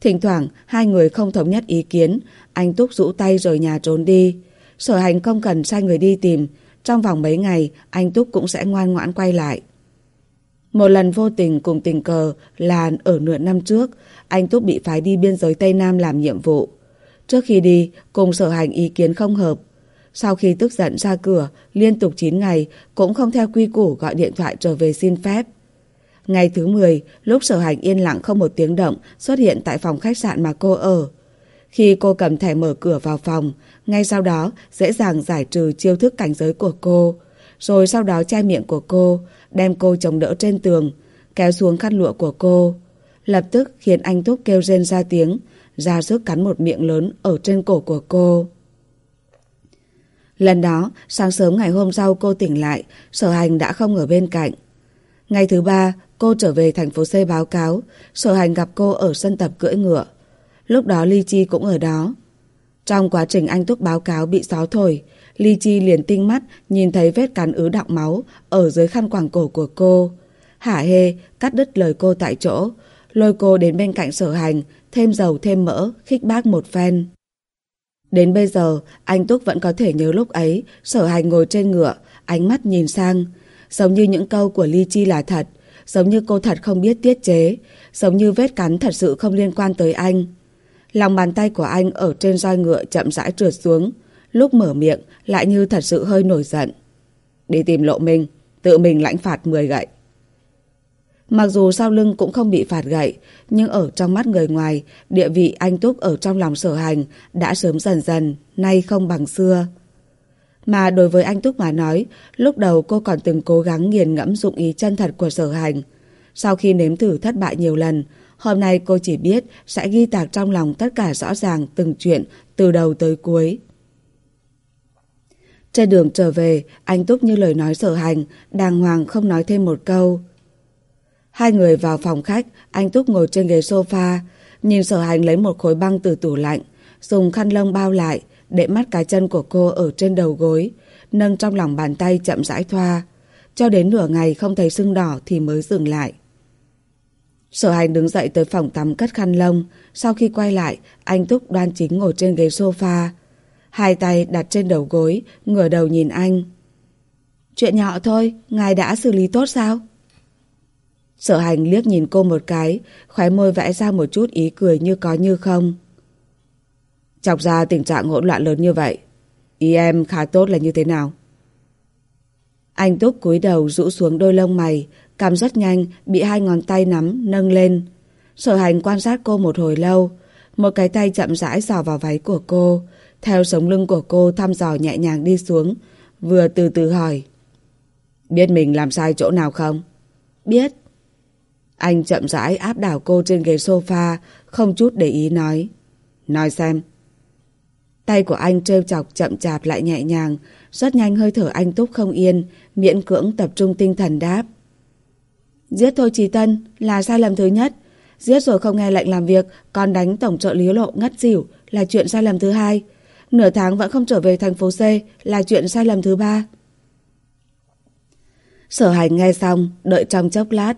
Thỉnh thoảng, hai người không thống nhất ý kiến, anh Túc rũ tay rời nhà trốn đi. Sở hành không cần sai người đi tìm, trong vòng mấy ngày, anh Túc cũng sẽ ngoan ngoãn quay lại. Một lần vô tình cùng tình cờ là ở nửa năm trước, anh Túc bị phái đi biên giới Tây Nam làm nhiệm vụ. Trước khi đi, cùng sở hành ý kiến không hợp, sau khi tức giận ra cửa, liên tục 9 ngày, cũng không theo quy củ gọi điện thoại trở về xin phép. Ngày thứ 10, lúc sở hành yên lặng không một tiếng động xuất hiện tại phòng khách sạn mà cô ở. Khi cô cầm thẻ mở cửa vào phòng, ngay sau đó dễ dàng giải trừ chiêu thức cảnh giới của cô. Rồi sau đó che miệng của cô, đem cô chống đỡ trên tường, kéo xuống khăn lụa của cô. Lập tức khiến anh Túc kêu rên ra tiếng, ra sức cắn một miệng lớn ở trên cổ của cô. Lần đó, sáng sớm ngày hôm sau cô tỉnh lại, sở hành đã không ở bên cạnh. Ngày thứ ba, cô trở về thành phố C báo cáo, sở hành gặp cô ở sân tập cưỡi ngựa. Lúc đó Ly Chi cũng ở đó. Trong quá trình anh Túc báo cáo bị gió thổi, Ly Chi liền tinh mắt nhìn thấy vết cắn ứ đọng máu ở dưới khăn quàng cổ của cô. Hả hê, cắt đứt lời cô tại chỗ, lôi cô đến bên cạnh sở hành, thêm dầu thêm mỡ, khích bác một phen. Đến bây giờ, anh Túc vẫn có thể nhớ lúc ấy, sở hành ngồi trên ngựa, ánh mắt nhìn sang. Giống như những câu của Ly Chi là thật, giống như cô thật không biết tiết chế, giống như vết cắn thật sự không liên quan tới anh. Lòng bàn tay của anh ở trên roi ngựa chậm rãi trượt xuống, lúc mở miệng lại như thật sự hơi nổi giận. Đi tìm lộ minh, tự mình lãnh phạt 10 gậy. Mặc dù sau lưng cũng không bị phạt gậy, nhưng ở trong mắt người ngoài, địa vị anh Túc ở trong lòng sở hành đã sớm dần dần, nay không bằng xưa. Mà đối với anh Túc mà nói, lúc đầu cô còn từng cố gắng nghiền ngẫm dụng ý chân thật của sở hành. Sau khi nếm thử thất bại nhiều lần, hôm nay cô chỉ biết sẽ ghi tạc trong lòng tất cả rõ ràng từng chuyện từ đầu tới cuối. Trên đường trở về, anh Túc như lời nói sở hành, đàng hoàng không nói thêm một câu. Hai người vào phòng khách, anh Túc ngồi trên ghế sofa, nhìn sở hành lấy một khối băng từ tủ lạnh, dùng khăn lông bao lại, để mắt cái chân của cô ở trên đầu gối, nâng trong lòng bàn tay chậm rãi thoa. Cho đến nửa ngày không thấy sưng đỏ thì mới dừng lại. Sở hành đứng dậy tới phòng tắm cất khăn lông, sau khi quay lại, anh Túc đoan chính ngồi trên ghế sofa. Hai tay đặt trên đầu gối, ngửa đầu nhìn anh. Chuyện nhỏ thôi, ngài đã xử lý tốt sao? Sở hành liếc nhìn cô một cái, khóe môi vẽ ra một chút ý cười như có như không. Chọc ra tình trạng hỗn loạn lớn như vậy. Ý em khá tốt là như thế nào? Anh Túc cúi đầu rũ xuống đôi lông mày, cảm rất nhanh, bị hai ngón tay nắm, nâng lên. Sở hành quan sát cô một hồi lâu, một cái tay chậm rãi dò vào váy của cô, theo sống lưng của cô thăm dò nhẹ nhàng đi xuống, vừa từ từ hỏi. Biết mình làm sai chỗ nào không? Biết. Anh chậm rãi áp đảo cô trên ghế sofa, không chút để ý nói. Nói xem. Tay của anh trêu chọc chậm chạp lại nhẹ nhàng, rất nhanh hơi thở anh túc không yên, miễn cưỡng tập trung tinh thần đáp. Giết thôi Trí Tân là sai lầm thứ nhất. Giết rồi không nghe lệnh làm việc, còn đánh tổng trợ lý lộ ngất xỉu là chuyện sai lầm thứ hai. Nửa tháng vẫn không trở về thành phố C là chuyện sai lầm thứ ba. Sở hành nghe xong, đợi trong chốc lát,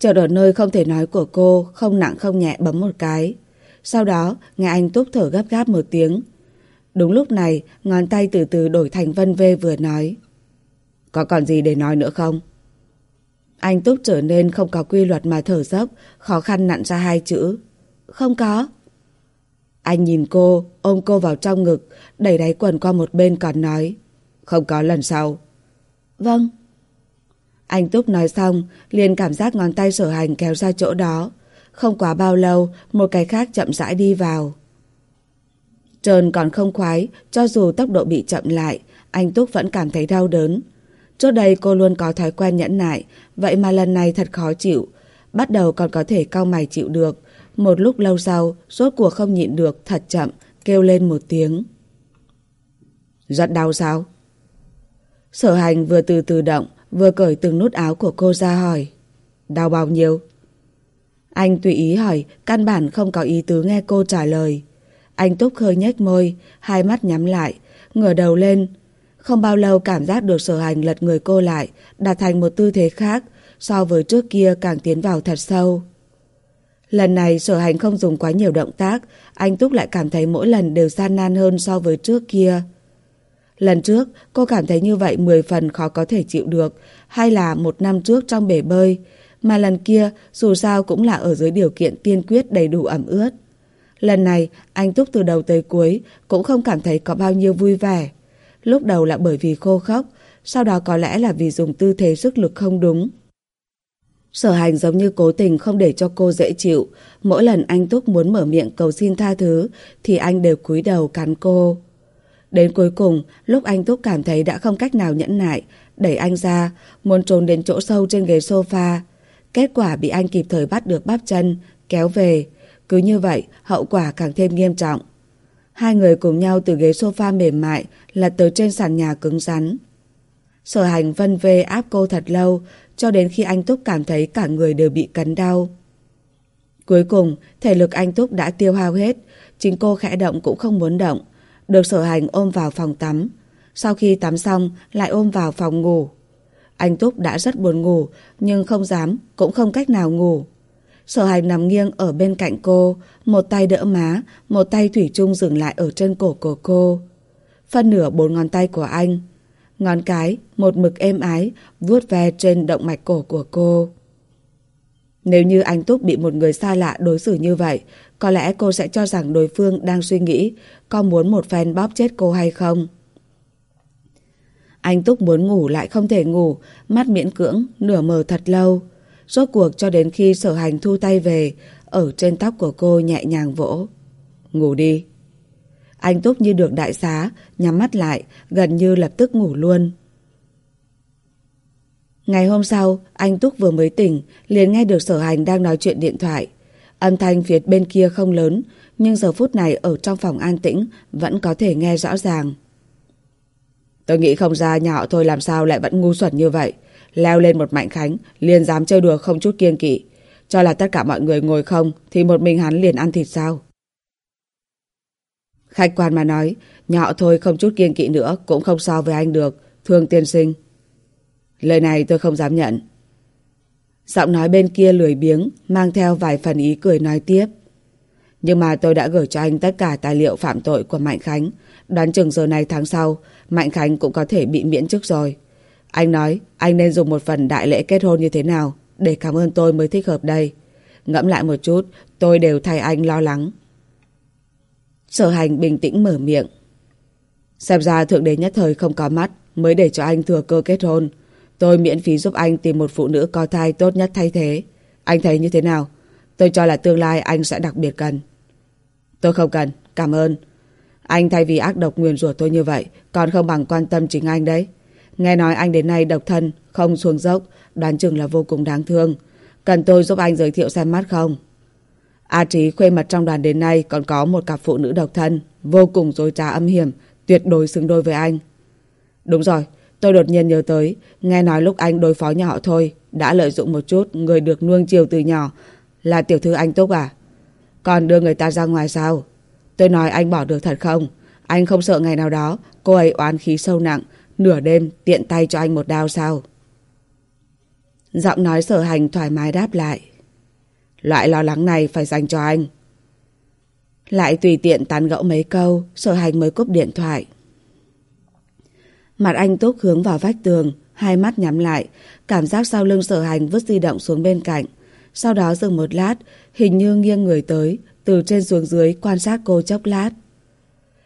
chờ ở nơi không thể nói của cô, không nặng không nhẹ bấm một cái. Sau đó, nghe anh túc thở gấp gáp một tiếng. Đúng lúc này, ngón tay từ từ đổi thành vân vê vừa nói. Có còn gì để nói nữa không? Anh Túc trở nên không có quy luật mà thở dốc, khó khăn nặn ra hai chữ. Không có. Anh nhìn cô, ôm cô vào trong ngực, đẩy đáy quần qua một bên còn nói. Không có lần sau. Vâng. Anh Túc nói xong, liền cảm giác ngón tay sở hành kéo ra chỗ đó. Không quá bao lâu, một cái khác chậm rãi đi vào. Trơn còn không khoái, cho dù tốc độ bị chậm lại, anh Túc vẫn cảm thấy đau đớn. Trước đây cô luôn có thói quen nhẫn nại, vậy mà lần này thật khó chịu. Bắt đầu còn có thể cau mày chịu được. Một lúc lâu sau, rốt cuộc không nhịn được, thật chậm, kêu lên một tiếng. Rất đau sao? Sở hành vừa từ từ động, vừa cởi từng nút áo của cô ra hỏi. Đau bao nhiêu? Anh tùy ý hỏi, căn bản không có ý tứ nghe cô trả lời. Anh túc hơi nhếch môi, hai mắt nhắm lại, ngửa đầu lên, không bao lâu cảm giác được sở hành lật người cô lại, đặt thành một tư thế khác, so với trước kia càng tiến vào thật sâu. Lần này sở hành không dùng quá nhiều động tác, anh Túc lại cảm thấy mỗi lần đều gian nan hơn so với trước kia. Lần trước, cô cảm thấy như vậy 10 phần khó có thể chịu được, hay là một năm trước trong bể bơi, mà lần kia dù sao cũng là ở dưới điều kiện tiên quyết đầy đủ ẩm ướt. Lần này, anh Túc từ đầu tới cuối cũng không cảm thấy có bao nhiêu vui vẻ. Lúc đầu là bởi vì khô khóc, sau đó có lẽ là vì dùng tư thế sức lực không đúng. Sở hành giống như cố tình không để cho cô dễ chịu. Mỗi lần anh Túc muốn mở miệng cầu xin tha thứ thì anh đều cúi đầu cắn cô. Đến cuối cùng, lúc anh Túc cảm thấy đã không cách nào nhẫn nại, đẩy anh ra, muốn trốn đến chỗ sâu trên ghế sofa. Kết quả bị anh kịp thời bắt được bắp chân, kéo về. Cứ như vậy, hậu quả càng thêm nghiêm trọng. Hai người cùng nhau từ ghế sofa mềm mại lật tới trên sàn nhà cứng rắn. Sở hành vân vê áp cô thật lâu cho đến khi anh Túc cảm thấy cả người đều bị cấn đau. Cuối cùng, thể lực anh Túc đã tiêu hao hết, chính cô khẽ động cũng không muốn động, được sở hành ôm vào phòng tắm. Sau khi tắm xong, lại ôm vào phòng ngủ. Anh Túc đã rất buồn ngủ, nhưng không dám, cũng không cách nào ngủ. Sở hành nằm nghiêng ở bên cạnh cô, một tay đỡ má, một tay thủy chung dừng lại ở chân cổ của cô. Phân nửa bốn ngón tay của anh. Ngón cái, một mực êm ái, vuốt ve trên động mạch cổ của cô. Nếu như anh Túc bị một người xa lạ đối xử như vậy, có lẽ cô sẽ cho rằng đối phương đang suy nghĩ có muốn một phen bóp chết cô hay không. Anh Túc muốn ngủ lại không thể ngủ, mắt miễn cưỡng, nửa mờ thật lâu. Rốt cuộc cho đến khi sở hành thu tay về, ở trên tóc của cô nhẹ nhàng vỗ. Ngủ đi. Anh Túc như được đại xá, nhắm mắt lại, gần như lập tức ngủ luôn. Ngày hôm sau, anh Túc vừa mới tỉnh, liền nghe được sở hành đang nói chuyện điện thoại. Âm thanh phía bên kia không lớn, nhưng giờ phút này ở trong phòng an tĩnh vẫn có thể nghe rõ ràng. Tôi nghĩ không ra nhà họ thôi làm sao lại vẫn ngu xuẩn như vậy. Leo lên một mạnh khánh, liền dám chơi đùa không chút kiêng kỵ. Cho là tất cả mọi người ngồi không, thì một mình hắn liền ăn thịt sao. Khách quan mà nói, họ thôi không chút kiêng kỵ nữa cũng không so với anh được. Thương tiên sinh. Lời này tôi không dám nhận. Giọng nói bên kia lười biếng, mang theo vài phần ý cười nói tiếp. Nhưng mà tôi đã gửi cho anh tất cả tài liệu phạm tội của Mạnh Khánh. Đoán chừng giờ này tháng sau, Mạnh Khánh cũng có thể bị miễn chức rồi. Anh nói anh nên dùng một phần đại lễ kết hôn như thế nào để cảm ơn tôi mới thích hợp đây. Ngẫm lại một chút, tôi đều thay anh lo lắng. Sở hành bình tĩnh mở miệng. Xem ra Thượng Đế nhất thời không có mắt mới để cho anh thừa cơ kết hôn. Tôi miễn phí giúp anh tìm một phụ nữ có thai tốt nhất thay thế. Anh thấy như thế nào? Tôi cho là tương lai anh sẽ đặc biệt cần. Tôi không cần, cảm ơn. Anh thay vì ác độc nguyền rủa tôi như vậy, còn không bằng quan tâm chính anh đấy. Nghe nói anh đến nay độc thân, không xuống dốc, đoán chừng là vô cùng đáng thương. Cần tôi giúp anh giới thiệu xem mắt không? A Trí khuê mật trong đoàn đến nay còn có một cặp phụ nữ độc thân, vô cùng dối trá âm hiểm, tuyệt đối xứng đôi với anh. Đúng rồi, tôi đột nhiên nhớ tới, nghe nói lúc anh đối phó nhà họ thôi, đã lợi dụng một chút người được nuông chiều từ nhỏ, là tiểu thư anh Túc à? Còn đưa người ta ra ngoài sao? Tôi nói anh bỏ được thật không? Anh không sợ ngày nào đó cô ấy oán khí sâu nặng, nửa đêm tiện tay cho anh một đao sao? Giọng nói sở hành thoải mái đáp lại. Loại lo lắng này phải dành cho anh. Lại tùy tiện tán gẫu mấy câu, sở hành mới cúp điện thoại. Mặt anh Túc hướng vào vách tường, hai mắt nhắm lại, cảm giác sau lưng sở hành vứt di động xuống bên cạnh. Sau đó dừng một lát, hình như nghiêng người tới, từ trên xuống dưới quan sát cô chốc lát.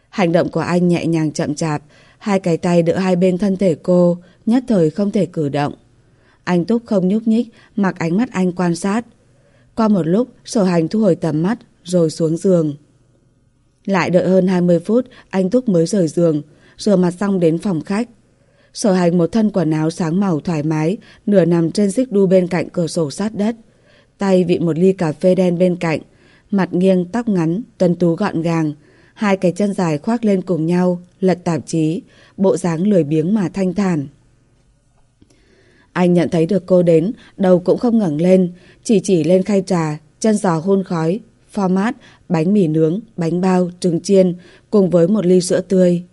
Hành động của anh nhẹ nhàng chậm chạp, hai cái tay đỡ hai bên thân thể cô, nhất thời không thể cử động. Anh Túc không nhúc nhích, mặc ánh mắt anh quan sát. Qua một lúc, sở hành thu hồi tầm mắt, rồi xuống giường. Lại đợi hơn 20 phút, anh Túc mới rời giường, rửa mặt xong đến phòng khách. Sở hành một thân quần áo sáng màu thoải mái, nửa nằm trên xích đu bên cạnh cửa sổ sát đất. Tay vị một ly cà phê đen bên cạnh, mặt nghiêng, tóc ngắn, tuần tú gọn gàng, hai cái chân dài khoác lên cùng nhau, lật tạp chí, bộ dáng lười biếng mà thanh thản. Anh nhận thấy được cô đến, đầu cũng không ngẩng lên, chỉ chỉ lên khay trà, chân giò hun khói, format, bánh mì nướng, bánh bao, trứng chiên, cùng với một ly sữa tươi.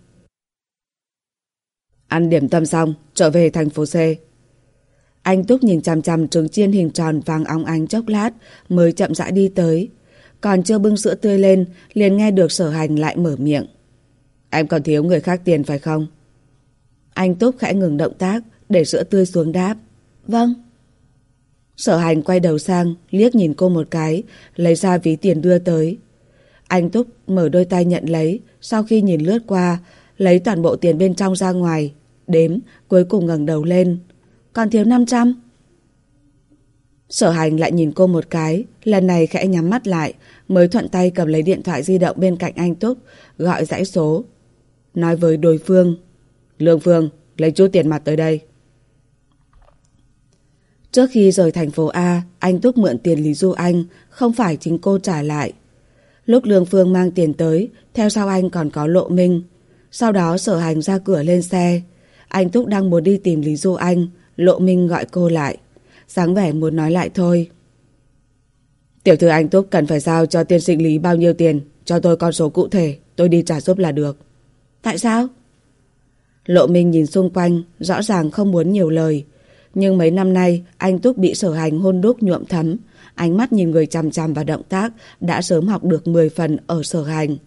Ăn điểm tâm xong, trở về thành phố C. Anh Túc nhìn chằm chằm trứng chiên hình tròn vàng óng ánh chốc lát, mới chậm rãi đi tới. Còn chưa bưng sữa tươi lên, liền nghe được sở hành lại mở miệng. Em còn thiếu người khác tiền phải không? Anh Túc khẽ ngừng động tác, để sữa tươi xuống đáp. Vâng. Sở hành quay đầu sang, liếc nhìn cô một cái, lấy ra ví tiền đưa tới. Anh Túc mở đôi tay nhận lấy, sau khi nhìn lướt qua, lấy toàn bộ tiền bên trong ra ngoài, đếm, cuối cùng ngẩng đầu lên. Còn thiếu 500. Sở hành lại nhìn cô một cái, lần này khẽ nhắm mắt lại, mới thuận tay cầm lấy điện thoại di động bên cạnh anh Túc, gọi dãy số. Nói với đối phương, Lương Phương, lấy chút tiền mặt tới đây. Trước khi rời thành phố A, anh Túc mượn tiền Lý Du Anh, không phải chính cô trả lại. Lúc Lương Phương mang tiền tới, theo sau anh còn có lộ minh. Sau đó sở hành ra cửa lên xe. Anh Túc đang muốn đi tìm Lý Du Anh, lộ minh gọi cô lại. dáng vẻ muốn nói lại thôi. Tiểu thư anh Túc cần phải giao cho tiên sinh Lý bao nhiêu tiền, cho tôi con số cụ thể, tôi đi trả giúp là được. Tại sao? Lộ Minh nhìn xung quanh, rõ ràng không muốn nhiều lời. Nhưng mấy năm nay, anh Túc bị sở hành hôn đúc nhuộm thấm. Ánh mắt nhìn người chằm chằm và động tác đã sớm học được 10 phần ở sở hành.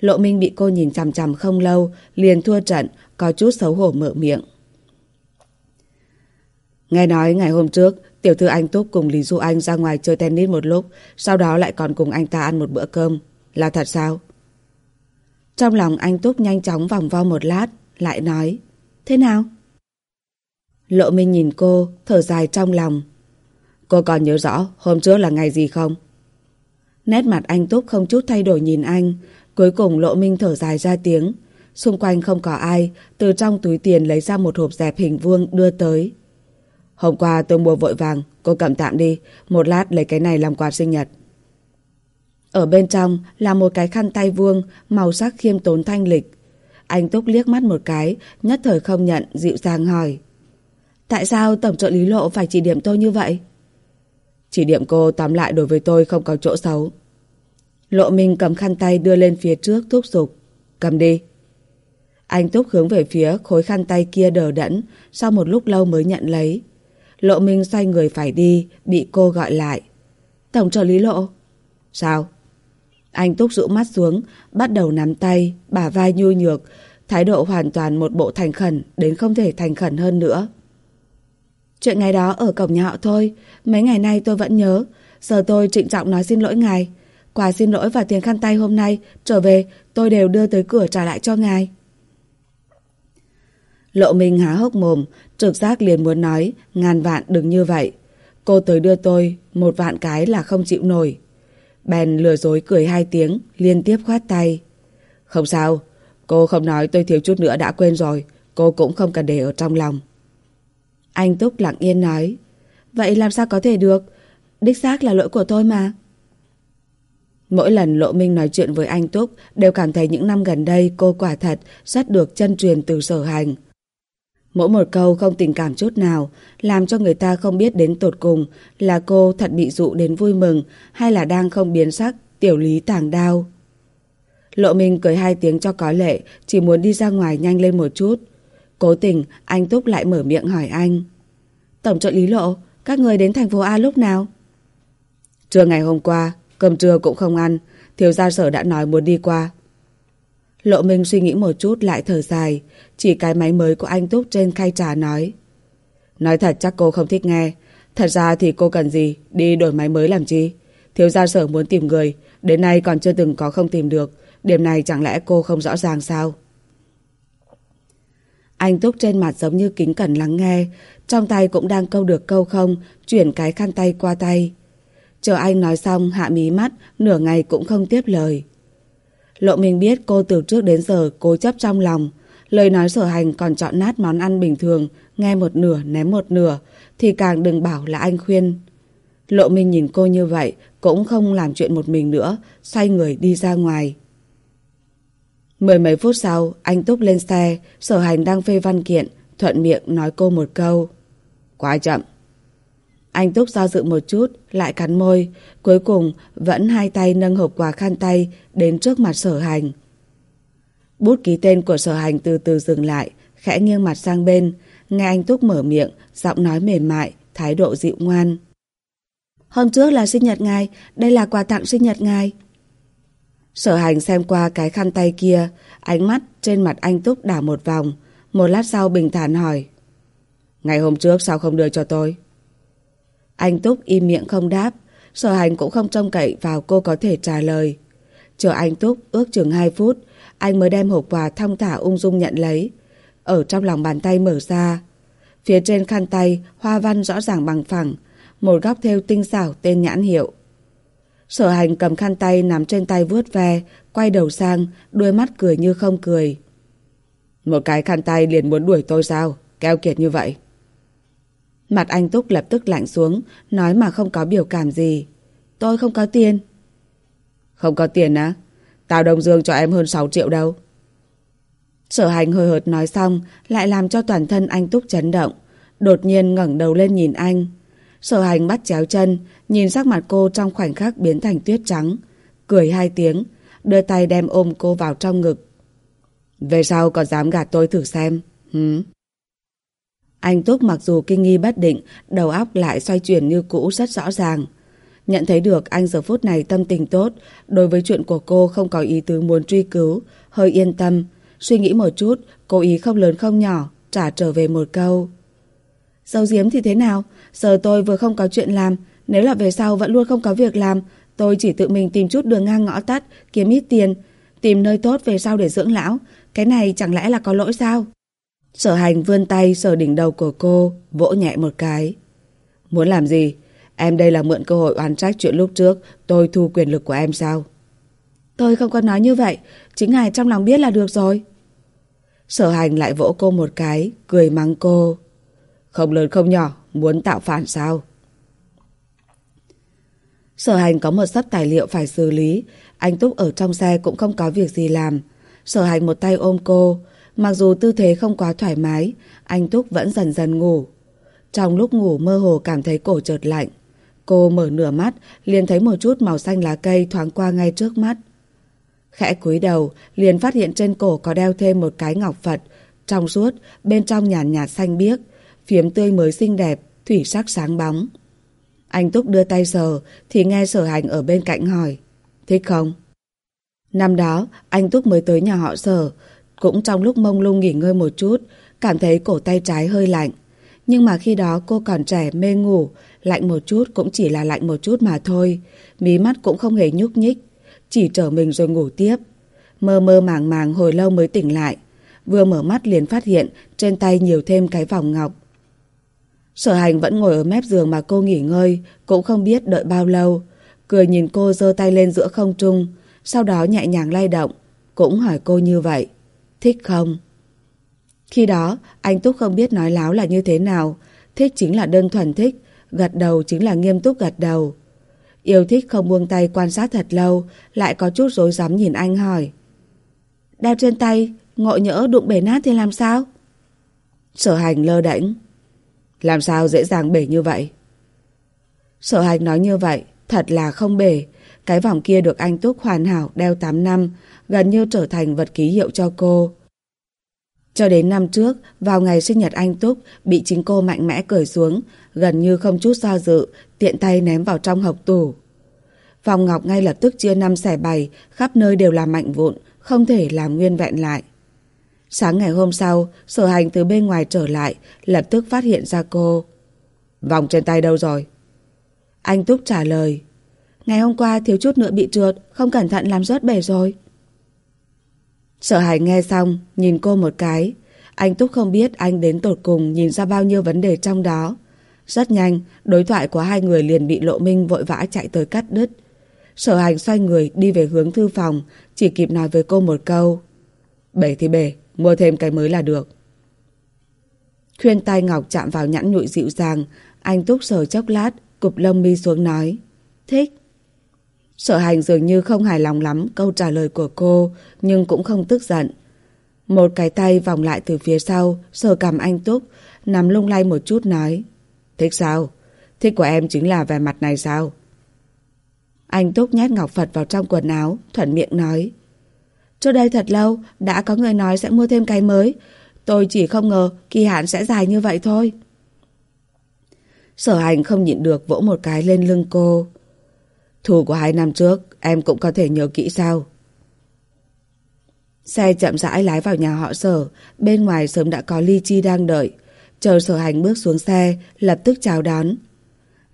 Lộ Minh bị cô nhìn chằm chằm không lâu, liền thua trận, có chút xấu hổ mở miệng. Nghe nói ngày hôm trước, tiểu thư anh Túc cùng Lý Du Anh ra ngoài chơi tennis một lúc, sau đó lại còn cùng anh ta ăn một bữa cơm. Là thật sao? Trong lòng anh Túc nhanh chóng vòng vo một lát, lại nói. Thế nào? Lộ Minh nhìn cô, thở dài trong lòng. Cô còn nhớ rõ hôm trước là ngày gì không? Nét mặt anh Túc không chút thay đổi nhìn anh. Cuối cùng Lộ Minh thở dài ra tiếng. Xung quanh không có ai, từ trong túi tiền lấy ra một hộp dẹp hình vuông đưa tới. Hôm qua tôi mua vội vàng, cô cầm tạm đi, một lát lấy cái này làm quà sinh nhật. Ở bên trong là một cái khăn tay vuông, màu sắc khiêm tốn thanh lịch. Anh Túc liếc mắt một cái, nhất thời không nhận, dịu dàng hỏi. Tại sao tổng trợ lý lộ phải chỉ điểm tôi như vậy? Chỉ điểm cô tóm lại đối với tôi không có chỗ xấu. Lộ Minh cầm khăn tay đưa lên phía trước thúc giục. Cầm đi. Anh Túc hướng về phía khối khăn tay kia đờ đẫn, sau một lúc lâu mới nhận lấy. Lộ Minh xoay người phải đi, bị cô gọi lại. Tổng trợ lý Lộ. Sao? Anh Túc rũ mắt xuống, bắt đầu nắm tay, bả vai nhu nhược, thái độ hoàn toàn một bộ thành khẩn đến không thể thành khẩn hơn nữa. Chuyện ngày đó ở cổng nhà họ thôi, mấy ngày nay tôi vẫn nhớ, giờ tôi trịnh trọng nói xin lỗi ngài. Quà xin lỗi và tiền khăn tay hôm nay, trở về tôi đều đưa tới cửa trả lại cho ngài. Lộ Minh há hốc mồm, trực giác liền muốn nói, ngàn vạn đừng như vậy. Cô tới đưa tôi, một vạn cái là không chịu nổi. Bèn lừa dối cười hai tiếng, liên tiếp khoát tay. Không sao, cô không nói tôi thiếu chút nữa đã quên rồi, cô cũng không cần để ở trong lòng. Anh Túc lặng yên nói, vậy làm sao có thể được, đích xác là lỗi của tôi mà. Mỗi lần Lộ Minh nói chuyện với anh Túc đều cảm thấy những năm gần đây cô quả thật rất được chân truyền từ sở hành. Mỗi một câu không tình cảm chút nào, làm cho người ta không biết đến tột cùng là cô thật bị dụ đến vui mừng hay là đang không biến sắc, tiểu lý tàng đao. Lộ Minh cười hai tiếng cho có lệ, chỉ muốn đi ra ngoài nhanh lên một chút. Cố tình, anh Túc lại mở miệng hỏi anh. Tổng trợ lý Lộ, các người đến thành phố A lúc nào? Trưa ngày hôm qua, cơm trưa cũng không ăn, thiếu gia sở đã nói muốn đi qua. Lộ Minh suy nghĩ một chút lại thở dài, chỉ cái máy mới của anh Túc trên khay trà nói. Nói thật chắc cô không thích nghe, thật ra thì cô cần gì, đi đổi máy mới làm chi. Thiếu gia sở muốn tìm người, đến nay còn chưa từng có không tìm được, điểm này chẳng lẽ cô không rõ ràng sao? Anh Túc trên mặt giống như kính cẩn lắng nghe, trong tay cũng đang câu được câu không, chuyển cái khăn tay qua tay. Chờ anh nói xong hạ mí mắt, nửa ngày cũng không tiếp lời. Lộ mình biết cô từ trước đến giờ cố chấp trong lòng. Lời nói sở hành còn chọn nát món ăn bình thường, nghe một nửa ném một nửa, thì càng đừng bảo là anh khuyên. Lộ Minh nhìn cô như vậy, cũng không làm chuyện một mình nữa, xoay người đi ra ngoài. Mười mấy phút sau, anh Túc lên xe, sở hành đang phê văn kiện, thuận miệng nói cô một câu. Quá chậm. Anh Túc do dự một chút, lại cắn môi, cuối cùng vẫn hai tay nâng hộp quà khăn tay đến trước mặt sở hành. Bút ký tên của sở hành từ từ dừng lại, khẽ nghiêng mặt sang bên, nghe anh Túc mở miệng, giọng nói mềm mại, thái độ dịu ngoan. Hôm trước là sinh nhật ngài, đây là quà tặng sinh nhật ngài. Sở hành xem qua cái khăn tay kia, ánh mắt trên mặt anh Túc đảo một vòng, một lát sau bình thản hỏi. Ngày hôm trước sao không đưa cho tôi? Anh Túc im miệng không đáp, sở hành cũng không trông cậy vào cô có thể trả lời. Chờ anh Túc ước chừng 2 phút, anh mới đem hộp quà thong thả ung dung nhận lấy. Ở trong lòng bàn tay mở ra. Phía trên khăn tay, hoa văn rõ ràng bằng phẳng, một góc thêu tinh xảo tên nhãn hiệu. Sở hành cầm khăn tay nằm trên tay vuốt ve, quay đầu sang, đôi mắt cười như không cười. Một cái khăn tay liền muốn đuổi tôi sao? Keo kiệt như vậy. Mặt anh Túc lập tức lạnh xuống, nói mà không có biểu cảm gì. Tôi không có tiền. Không có tiền á? Tao Đông Dương cho em hơn 6 triệu đâu. Sở hành hơi hợt nói xong, lại làm cho toàn thân anh Túc chấn động. Đột nhiên ngẩng đầu lên nhìn anh. Sở hành bắt chéo chân, nhìn sắc mặt cô trong khoảnh khắc biến thành tuyết trắng. Cười hai tiếng, đưa tay đem ôm cô vào trong ngực. Về sau còn dám gạt tôi thử xem. Hứ. Anh Túc mặc dù kinh nghi bất định, đầu óc lại xoay chuyển như cũ rất rõ ràng. Nhận thấy được anh giờ phút này tâm tình tốt, đối với chuyện của cô không có ý tứ muốn truy cứu, hơi yên tâm. Suy nghĩ một chút, cố ý không lớn không nhỏ, trả trở về một câu. Dâu diếm thì thế nào? Giờ tôi vừa không có chuyện làm, nếu là về sau vẫn luôn không có việc làm, tôi chỉ tự mình tìm chút đường ngang ngõ tắt, kiếm ít tiền, tìm nơi tốt về sau để dưỡng lão. Cái này chẳng lẽ là có lỗi sao? Sở hành vươn tay sờ đỉnh đầu của cô, vỗ nhẹ một cái. Muốn làm gì? Em đây là mượn cơ hội oan trách chuyện lúc trước tôi thu quyền lực của em sao? Tôi không có nói như vậy, chính ngài trong lòng biết là được rồi. Sở hành lại vỗ cô một cái, cười mắng cô. Không lớn không nhỏ, muốn tạo phản sao? Sở hành có một sấp tài liệu phải xử lý, anh Túc ở trong xe cũng không có việc gì làm. Sở hành một tay ôm cô, mặc dù tư thế không quá thoải mái, anh Túc vẫn dần dần ngủ. Trong lúc ngủ mơ hồ cảm thấy cổ chợt lạnh. Cô mở nửa mắt, liền thấy một chút màu xanh lá cây thoáng qua ngay trước mắt. Khẽ cúi đầu, liền phát hiện trên cổ có đeo thêm một cái ngọc Phật, trong suốt, bên trong nhàn nhạt, nhạt xanh biếc, phiếm tươi mới xinh đẹp, thủy sắc sáng bóng. Anh Túc đưa tay sờ, thì nghe sở hành ở bên cạnh hỏi, thích không? Năm đó, anh Túc mới tới nhà họ sở, cũng trong lúc mông lung nghỉ ngơi một chút, cảm thấy cổ tay trái hơi lạnh. Nhưng mà khi đó cô còn trẻ mê ngủ, lạnh một chút cũng chỉ là lạnh một chút mà thôi, mí mắt cũng không hề nhúc nhích, chỉ trở mình rồi ngủ tiếp. Mơ mơ màng màng hồi lâu mới tỉnh lại, vừa mở mắt liền phát hiện trên tay nhiều thêm cái vòng ngọc. Sở hành vẫn ngồi ở mép giường mà cô nghỉ ngơi, cũng không biết đợi bao lâu. Cười nhìn cô giơ tay lên giữa không trung, sau đó nhẹ nhàng lay động, cũng hỏi cô như vậy. Thích không? Khi đó, anh Túc không biết nói láo là như thế nào. Thích chính là đơn thuần thích, gật đầu chính là nghiêm túc gật đầu. Yêu thích không buông tay quan sát thật lâu, lại có chút rối rắm nhìn anh hỏi. Đeo trên tay, ngộ nhỡ đụng bể nát thì làm sao? Sở hành lơ đễnh Làm sao dễ dàng bể như vậy? Sở hành nói như vậy, thật là không bể. Cái vòng kia được anh Túc hoàn hảo đeo 8 năm, gần như trở thành vật ký hiệu cho cô. Cho đến năm trước, vào ngày sinh nhật anh Túc, bị chính cô mạnh mẽ cởi xuống, gần như không chút do dự, tiện tay ném vào trong hộc tủ. Vòng ngọc ngay lập tức chia năm xẻ bày, khắp nơi đều là mạnh vụn, không thể làm nguyên vẹn lại. Sáng ngày hôm sau, sở hành từ bên ngoài trở lại, lập tức phát hiện ra cô. Vòng trên tay đâu rồi? Anh Túc trả lời. Ngày hôm qua thiếu chút nữa bị trượt, không cẩn thận làm rớt bể rồi. Sợ hãi nghe xong, nhìn cô một cái. Anh Túc không biết anh đến tột cùng nhìn ra bao nhiêu vấn đề trong đó. Rất nhanh, đối thoại của hai người liền bị lộ minh vội vã chạy tới cắt đứt. Sở hành xoay người đi về hướng thư phòng, chỉ kịp nói với cô một câu. Bể thì bể, mua thêm cái mới là được. Khuyên tay Ngọc chạm vào nhãn nhụi dịu dàng, anh túc sờ chốc lát, cụp lông mi xuống nói. Thích. Sở hành dường như không hài lòng lắm câu trả lời của cô, nhưng cũng không tức giận. Một cái tay vòng lại từ phía sau, sờ cầm anh Túc, nằm lung lay một chút nói. Thích sao? Thích của em chính là vẻ mặt này sao? Anh Túc nhét ngọc Phật vào trong quần áo, thuận miệng nói. Trước đây thật lâu, đã có người nói sẽ mua thêm cái mới. Tôi chỉ không ngờ kỳ hạn sẽ dài như vậy thôi. Sở hành không nhịn được vỗ một cái lên lưng cô. Thù của hai năm trước em cũng có thể nhớ kỹ sao? Xe chậm rãi lái vào nhà họ sở, bên ngoài sớm đã có ly chi đang đợi. Chờ sở hành bước xuống xe, lập tức chào đón.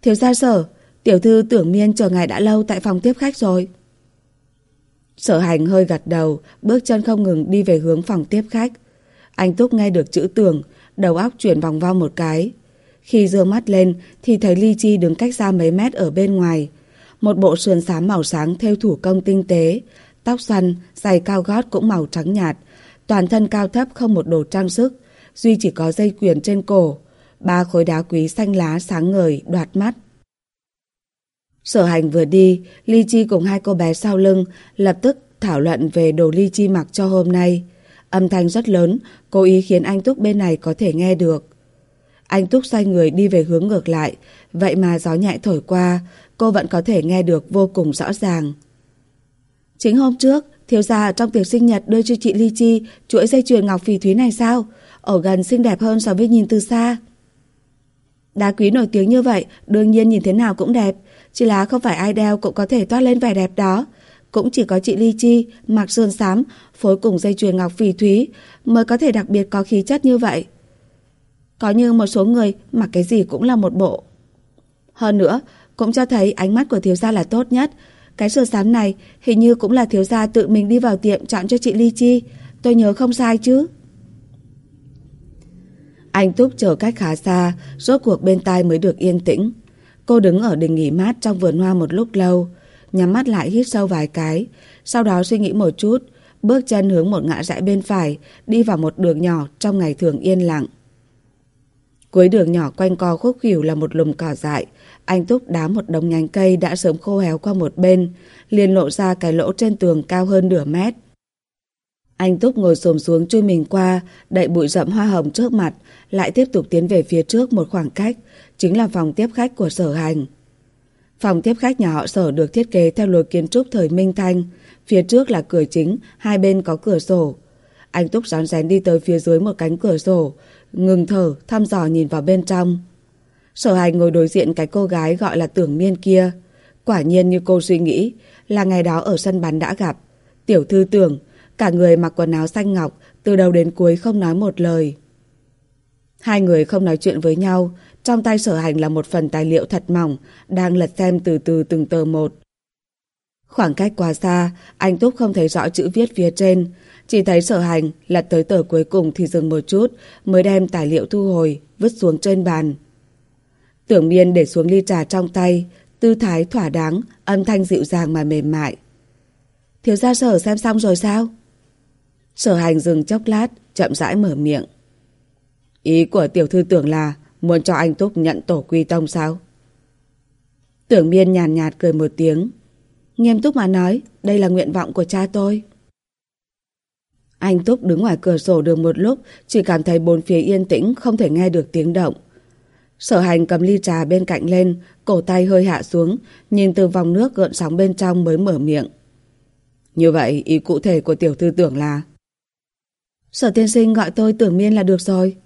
Thiếu gia sở, tiểu thư tưởng miên chờ ngài đã lâu tại phòng tiếp khách rồi. Sở hành hơi gật đầu, bước chân không ngừng đi về hướng phòng tiếp khách. Anh Túc nghe được chữ tưởng, đầu óc chuyển vòng vo một cái. Khi dương mắt lên thì thấy Ly Chi đứng cách xa mấy mét ở bên ngoài. Một bộ sườn xám màu sáng theo thủ công tinh tế, tóc xoăn, giày cao gót cũng màu trắng nhạt, toàn thân cao thấp không một đồ trang sức, duy chỉ có dây quyền trên cổ, ba khối đá quý xanh lá sáng ngời đoạt mắt. Sở hành vừa đi, Ly Chi cùng hai cô bé sau lưng lập tức thảo luận về đồ Ly Chi mặc cho hôm nay. Âm thanh rất lớn, cố ý khiến anh Túc bên này có thể nghe được. Anh Túc xoay người đi về hướng ngược lại, vậy mà gió nhẹ thổi qua, cô vẫn có thể nghe được vô cùng rõ ràng. Chính hôm trước, thiếu gia trong tiệc sinh nhật đưa cho chị Ly Chi chuỗi dây chuyền ngọc phỉ thúy này sao? Ở gần xinh đẹp hơn so với nhìn từ xa. Đá quý nổi tiếng như vậy, đương nhiên nhìn thế nào cũng đẹp. Chỉ là không phải ai đeo cũng có thể toát lên vẻ đẹp đó. Cũng chỉ có chị Ly Chi mặc sườn xám, phối cùng dây chuyền ngọc phỉ thúy mới có thể đặc biệt có khí chất như vậy. Có như một số người mặc cái gì cũng là một bộ. Hơn nữa, cũng cho thấy ánh mắt của thiếu gia là tốt nhất. Cái sườn sám này hình như cũng là thiếu gia tự mình đi vào tiệm chọn cho chị Ly Chi. Tôi nhớ không sai chứ. Anh Túc chờ cách khá xa, rốt cuộc bên tai mới được yên tĩnh. Cô đứng ở đình nghỉ mát trong vườn hoa một lúc lâu, nhắm mắt lại hít sâu vài cái, sau đó suy nghĩ một chút, bước chân hướng một ngã rẽ bên phải, đi vào một đường nhỏ trong ngày thường yên lặng. Cuối đường nhỏ quanh co khúc khỉu là một lùm cỏ dại, anh Túc đá một đống nhánh cây đã sớm khô héo qua một bên, liền lộ ra cái lỗ trên tường cao hơn nửa mét. Anh Túc ngồi xổm xuống chui mình qua, đậy bụi rậm hoa hồng trước mặt, lại tiếp tục tiến về phía trước một khoảng cách, chính là phòng tiếp khách của sở hành. Phòng tiếp khách nhà họ sở được thiết kế theo lối kiến trúc thời Minh Thanh, phía trước là cửa chính, hai bên có cửa sổ. Anh Túc rón rén đi tới phía dưới một cánh cửa sổ, ngừng thở, thăm dò nhìn vào bên trong. Sở hành ngồi đối diện cái cô gái gọi là tưởng miên kia. Quả nhiên như cô suy nghĩ, là ngày đó ở sân bắn đã gặp. Tiểu thư tưởng, cả người mặc quần áo xanh ngọc, từ đầu đến cuối không nói một lời. Hai người không nói chuyện với nhau, trong tay sở hành là một phần tài liệu thật mỏng, đang lật xem từ từ từng tờ một. Khoảng cách quá xa, anh Túc không thấy rõ chữ viết phía trên, chỉ thấy sở hành lật tới tờ cuối cùng thì dừng một chút, mới đem tài liệu thu hồi, vứt xuống trên bàn. Tưởng miên để xuống ly trà trong tay, tư thái thỏa đáng, âm thanh dịu dàng mà mềm mại. Thiếu gia sở xem xong rồi sao? Sở hành dừng chốc lát, chậm rãi mở miệng. Ý của tiểu thư tưởng là muốn cho anh Túc nhận tổ quy tông sao? Tưởng miên nhàn nhạt, nhạt cười một tiếng. Nghiêm túc mà nói, đây là nguyện vọng của cha tôi. Anh Túc đứng ngoài cửa sổ được một lúc, chỉ cảm thấy bốn phía yên tĩnh, không thể nghe được tiếng động. Sở hành cầm ly trà bên cạnh lên, cổ tay hơi hạ xuống, nhìn từ vòng nước gợn sóng bên trong mới mở miệng. Như vậy, ý cụ thể của tiểu thư tưởng là... Sở tiên sinh gọi tôi tưởng miên là được rồi.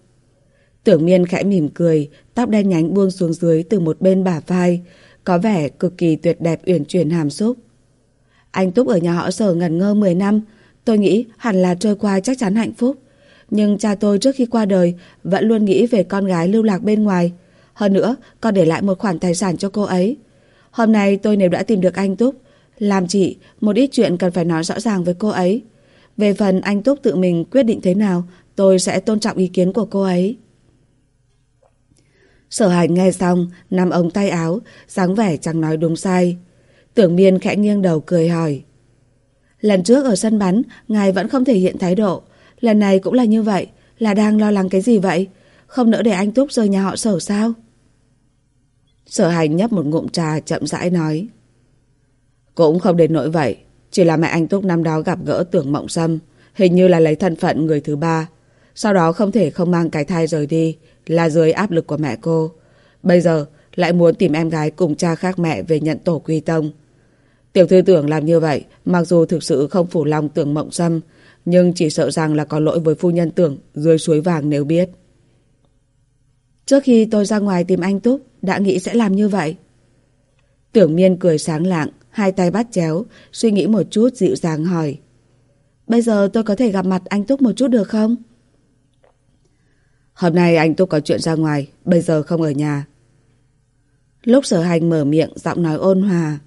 Tưởng miên khẽ mỉm cười, tóc đen nhánh buông xuống dưới từ một bên bả vai, có vẻ cực kỳ tuyệt đẹp uyển chuyển hàm xúc. Anh Túc ở nhà họ sở ngẩn ngơ 10 năm, tôi nghĩ hẳn là trôi qua chắc chắn hạnh phúc. Nhưng cha tôi trước khi qua đời vẫn luôn nghĩ về con gái lưu lạc bên ngoài. Hơn nữa, còn để lại một khoản tài sản cho cô ấy. Hôm nay tôi nếu đã tìm được anh Túc, làm chị, một ít chuyện cần phải nói rõ ràng với cô ấy. Về phần anh Túc tự mình quyết định thế nào, tôi sẽ tôn trọng ý kiến của cô ấy. Sở hành nghe xong, nằm ống tay áo, dáng vẻ chẳng nói đúng sai. Tưởng miên khẽ nghiêng đầu cười hỏi. Lần trước ở sân bắn, ngài vẫn không thể hiện thái độ. Lần này cũng là như vậy, là đang lo lắng cái gì vậy? Không nỡ để anh Túc rời nhà họ sở sao? Sở hành nhấp một ngụm trà chậm rãi nói. Cũng không đến nỗi vậy, chỉ là mẹ anh Túc năm đó gặp gỡ tưởng mộng sâm, hình như là lấy thân phận người thứ ba. Sau đó không thể không mang cái thai rời đi, là dưới áp lực của mẹ cô. Bây giờ lại muốn tìm em gái cùng cha khác mẹ về nhận tổ quy tông. Tiểu thư tưởng làm như vậy, mặc dù thực sự không phủ lòng tưởng mộng sâm, nhưng chỉ sợ rằng là có lỗi với phu nhân tưởng dưới suối vàng nếu biết. Trước khi tôi ra ngoài tìm anh Túc, đã nghĩ sẽ làm như vậy. Tưởng miên cười sáng lạng, hai tay bắt chéo, suy nghĩ một chút dịu dàng hỏi. Bây giờ tôi có thể gặp mặt anh Túc một chút được không? Hôm nay anh Túc có chuyện ra ngoài, bây giờ không ở nhà. Lúc sở hành mở miệng, giọng nói ôn hòa.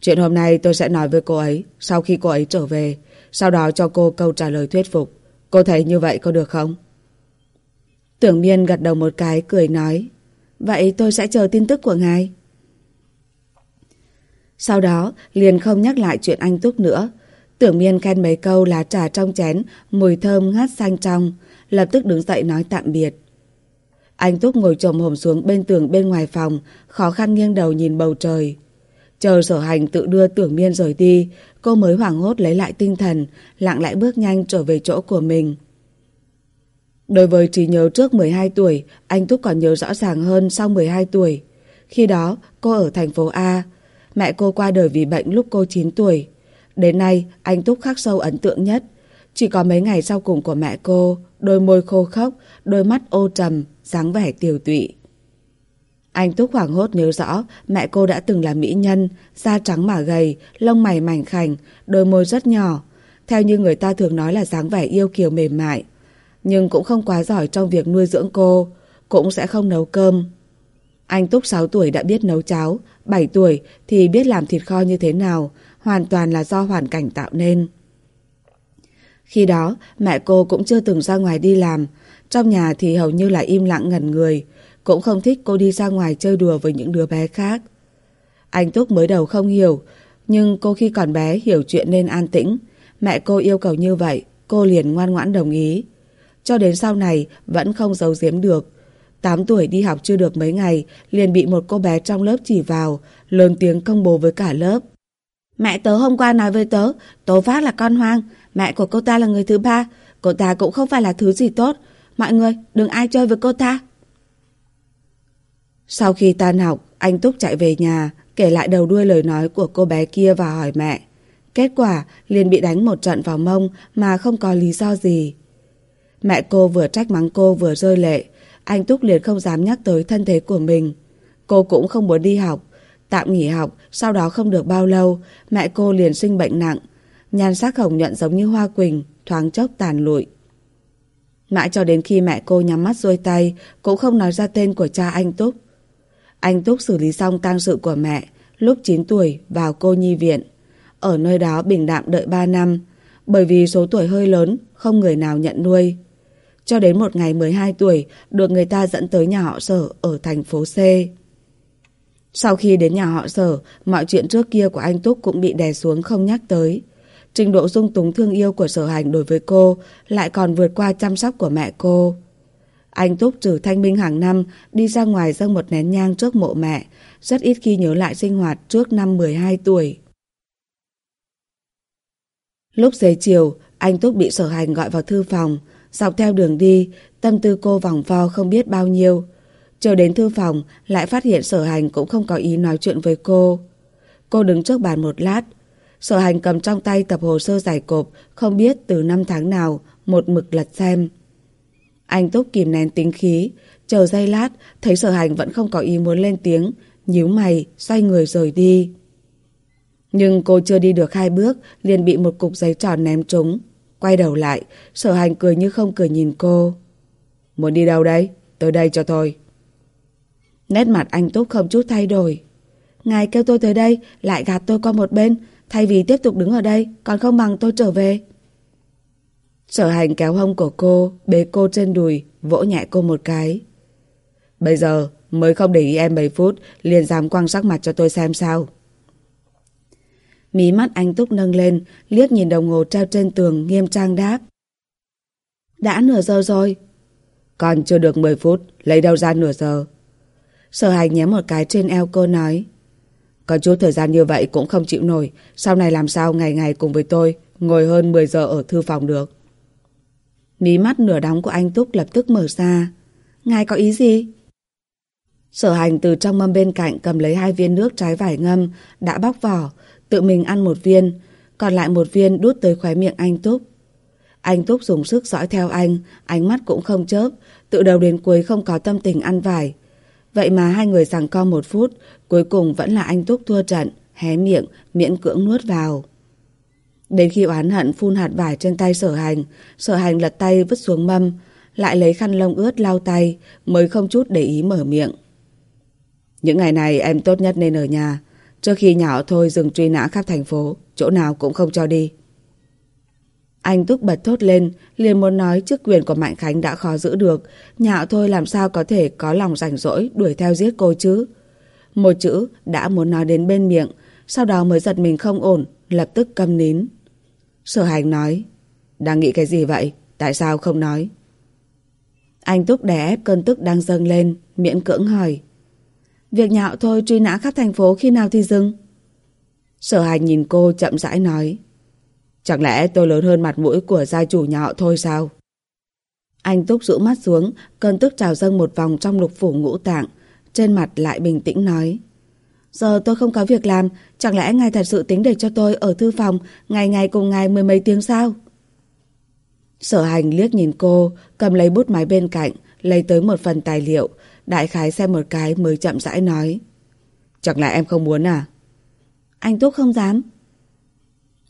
Chuyện hôm nay tôi sẽ nói với cô ấy sau khi cô ấy trở về, sau đó cho cô câu trả lời thuyết phục. Cô thấy như vậy có được không? Tưởng miên gật đầu một cái, cười nói. Vậy tôi sẽ chờ tin tức của ngài. Sau đó, liền không nhắc lại chuyện anh Túc nữa. Tưởng miên khen mấy câu lá trà trong chén, mùi thơm ngát xanh trong, lập tức đứng dậy nói tạm biệt. Anh Túc ngồi trồm hổm xuống bên tường bên ngoài phòng, khó khăn nghiêng đầu nhìn bầu trời. Chờ sở hành tự đưa tưởng miên rời đi, cô mới hoảng hốt lấy lại tinh thần, lặng lại bước nhanh trở về chỗ của mình. Đối với trí nhớ trước 12 tuổi, anh Túc còn nhớ rõ ràng hơn sau 12 tuổi. Khi đó, cô ở thành phố A. Mẹ cô qua đời vì bệnh lúc cô 9 tuổi. Đến nay, anh Túc khắc sâu ấn tượng nhất. Chỉ có mấy ngày sau cùng của mẹ cô, đôi môi khô khốc, đôi mắt ô trầm, dáng vẻ tiều tụy. Anh Túc hoảng hốt nhớ rõ mẹ cô đã từng là mỹ nhân, da trắng mà gầy, lông mày mảnh khảnh, đôi môi rất nhỏ. Theo như người ta thường nói là dáng vẻ yêu kiều mềm mại. Nhưng cũng không quá giỏi trong việc nuôi dưỡng cô, cũng sẽ không nấu cơm. Anh Túc 6 tuổi đã biết nấu cháo, 7 tuổi thì biết làm thịt kho như thế nào, hoàn toàn là do hoàn cảnh tạo nên. Khi đó, mẹ cô cũng chưa từng ra ngoài đi làm, trong nhà thì hầu như là im lặng ngẩn người, cũng không thích cô đi ra ngoài chơi đùa với những đứa bé khác. Anh Túc mới đầu không hiểu, nhưng cô khi còn bé hiểu chuyện nên an tĩnh. Mẹ cô yêu cầu như vậy, cô liền ngoan ngoãn đồng ý. Cho đến sau này vẫn không giấu giếm được. 8 tuổi đi học chưa được mấy ngày, liền bị một cô bé trong lớp chỉ vào, lớn tiếng công bố với cả lớp. Mẹ tớ hôm qua nói với tớ, Tố Phát là con hoang, mẹ của cô ta là người thứ ba, cô ta cũng không phải là thứ gì tốt. Mọi người, đừng ai chơi với cô ta. Sau khi tan học, anh Túc chạy về nhà, kể lại đầu đuôi lời nói của cô bé kia và hỏi mẹ. Kết quả, liền bị đánh một trận vào mông mà không có lý do gì. Mẹ cô vừa trách mắng cô vừa rơi lệ, anh Túc liền không dám nhắc tới thân thế của mình. Cô cũng không muốn đi học, tạm nghỉ học, sau đó không được bao lâu, mẹ cô liền sinh bệnh nặng. Nhan sắc hồng nhuận giống như hoa quỳnh, thoáng chốc tàn lụi. Mãi cho đến khi mẹ cô nhắm mắt xuôi tay, cũng không nói ra tên của cha anh Túc. Anh Túc xử lý xong tang sự của mẹ, lúc 9 tuổi vào cô nhi viện. Ở nơi đó bình đạm đợi 3 năm, bởi vì số tuổi hơi lớn, không người nào nhận nuôi. Cho đến một ngày 12 tuổi, được người ta dẫn tới nhà họ sở ở thành phố C. Sau khi đến nhà họ sở, mọi chuyện trước kia của anh Túc cũng bị đè xuống không nhắc tới. Trình độ dung túng thương yêu của sở hành đối với cô lại còn vượt qua chăm sóc của mẹ cô. Anh Túc trừ thanh minh hàng năm đi ra ngoài dâng một nén nhang trước mộ mẹ, rất ít khi nhớ lại sinh hoạt trước năm 12 tuổi. Lúc xế chiều, anh Túc bị sở hành gọi vào thư phòng, dọc theo đường đi, tâm tư cô vòng vo không biết bao nhiêu. Chờ đến thư phòng, lại phát hiện sở hành cũng không có ý nói chuyện với cô. Cô đứng trước bàn một lát, sở hành cầm trong tay tập hồ sơ giải cộp, không biết từ năm tháng nào, một mực lật xem. Anh Túc kìm nén tính khí, chờ giây lát, thấy sở hành vẫn không có ý muốn lên tiếng, nhíu mày, xoay người rời đi. Nhưng cô chưa đi được hai bước, liền bị một cục giấy tròn ném trúng. Quay đầu lại, sở hành cười như không cười nhìn cô. Muốn đi đâu đây? Tới đây cho tôi. Nét mặt anh Túc không chút thay đổi. Ngài kêu tôi tới đây, lại gạt tôi qua một bên, thay vì tiếp tục đứng ở đây, còn không bằng tôi trở về. Sở hành kéo hông của cô, bế cô trên đùi, vỗ nhẹ cô một cái. Bây giờ mới không để ý em mấy phút, liền dám quăng sắc mặt cho tôi xem sao. Mí mắt anh Túc nâng lên, liếc nhìn đồng hồ treo trên tường, nghiêm trang đáp. Đã nửa giờ rồi. Còn chưa được 10 phút, lấy đâu ra nửa giờ. Sở hành nhém một cái trên eo cô nói. Có chút thời gian như vậy cũng không chịu nổi, sau này làm sao ngày ngày cùng với tôi, ngồi hơn 10 giờ ở thư phòng được. Mí mắt nửa đóng của anh Túc lập tức mở ra. Ngài có ý gì? Sở hành từ trong mâm bên cạnh cầm lấy hai viên nước trái vải ngâm, đã bóc vỏ, tự mình ăn một viên, còn lại một viên đút tới khóe miệng anh Túc. Anh Túc dùng sức dõi theo anh, ánh mắt cũng không chớp, từ đầu đến cuối không có tâm tình ăn vải. Vậy mà hai người giằng co một phút, cuối cùng vẫn là anh Túc thua trận, hé miệng, miễn cưỡng nuốt vào. Đến khi oán hận phun hạt vải trên tay sở hành, sở hành lật tay vứt xuống mâm, lại lấy khăn lông ướt lau tay, mới không chút để ý mở miệng. Những ngày này em tốt nhất nên ở nhà, trước khi nhỏ thôi dừng truy nã khắp thành phố, chỗ nào cũng không cho đi. Anh Túc bật thốt lên, liền muốn nói chức quyền của Mạnh Khánh đã khó giữ được, nhạo thôi làm sao có thể có lòng rảnh rỗi đuổi theo giết cô chứ. Một chữ đã muốn nói đến bên miệng, sau đó mới giật mình không ổn, lập tức câm nín. Sở hành nói, đang nghĩ cái gì vậy? Tại sao không nói? Anh Túc đè ép cơn tức đang dâng lên, miễn cưỡng hỏi. Việc nhạo thôi truy nã khắp thành phố khi nào thì dừng? Sở hành nhìn cô chậm rãi nói. Chẳng lẽ tôi lớn hơn mặt mũi của gia chủ nhà họ thôi sao? Anh Túc rũ mắt xuống, cơn tức trào dâng một vòng trong lục phủ ngũ tạng, trên mặt lại bình tĩnh nói. Giờ tôi không có việc làm, chẳng lẽ ngài thật sự tính để cho tôi ở thư phòng ngày ngày cùng ngài mười mấy tiếng sao? Sở hành liếc nhìn cô, cầm lấy bút máy bên cạnh, lấy tới một phần tài liệu, đại khái xem một cái mới chậm rãi nói. Chẳng lẽ em không muốn à? Anh Túc không dám.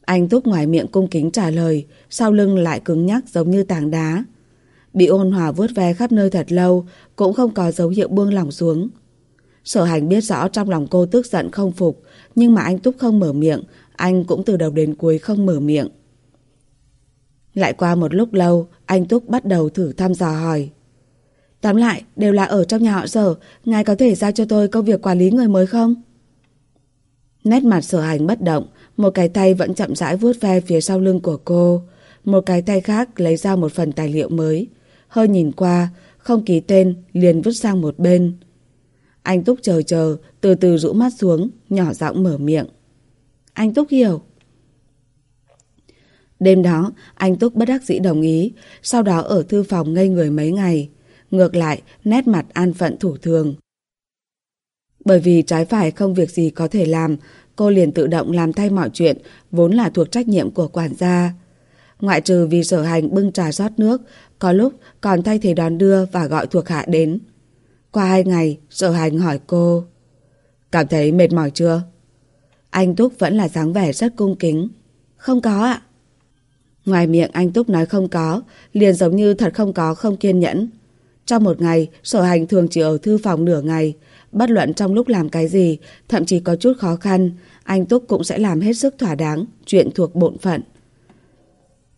Anh Túc ngoài miệng cung kính trả lời, sau lưng lại cứng nhắc giống như tảng đá. Bị ôn hòa vuốt ve khắp nơi thật lâu, cũng không có dấu hiệu buông lỏng xuống. Sở hành biết rõ trong lòng cô tức giận không phục, nhưng mà anh Túc không mở miệng, anh cũng từ đầu đến cuối không mở miệng. Lại qua một lúc lâu, anh Túc bắt đầu thử thăm dò hỏi. Tóm lại, đều là ở trong nhà họ sở, ngài có thể giao cho tôi công việc quản lý người mới không? Nét mặt sở hành bất động, một cái tay vẫn chậm rãi vuốt ve phía sau lưng của cô. Một cái tay khác lấy ra một phần tài liệu mới. Hơi nhìn qua, không ký tên, liền vứt sang một bên. Anh Túc chờ chờ, từ từ rũ mắt xuống, nhỏ giọng mở miệng. Anh Túc hiểu. Đêm đó, anh Túc bất đắc dĩ đồng ý, sau đó ở thư phòng ngây người mấy ngày. Ngược lại, nét mặt an phận thủ thường. Bởi vì trái phải không việc gì có thể làm, cô liền tự động làm thay mọi chuyện, vốn là thuộc trách nhiệm của quản gia. Ngoại trừ vì sở hành bưng trà rót nước, có lúc còn thay thế đón đưa và gọi thuộc hạ đến. Qua hai ngày, sở hành hỏi cô. Cảm thấy mệt mỏi chưa? Anh Túc vẫn là dáng vẻ rất cung kính. Không có ạ. Ngoài miệng anh Túc nói không có, liền giống như thật không có không kiên nhẫn. Trong một ngày, sở hành thường chỉ ở thư phòng nửa ngày. Bất luận trong lúc làm cái gì, thậm chí có chút khó khăn, anh Túc cũng sẽ làm hết sức thỏa đáng, chuyện thuộc bộn phận.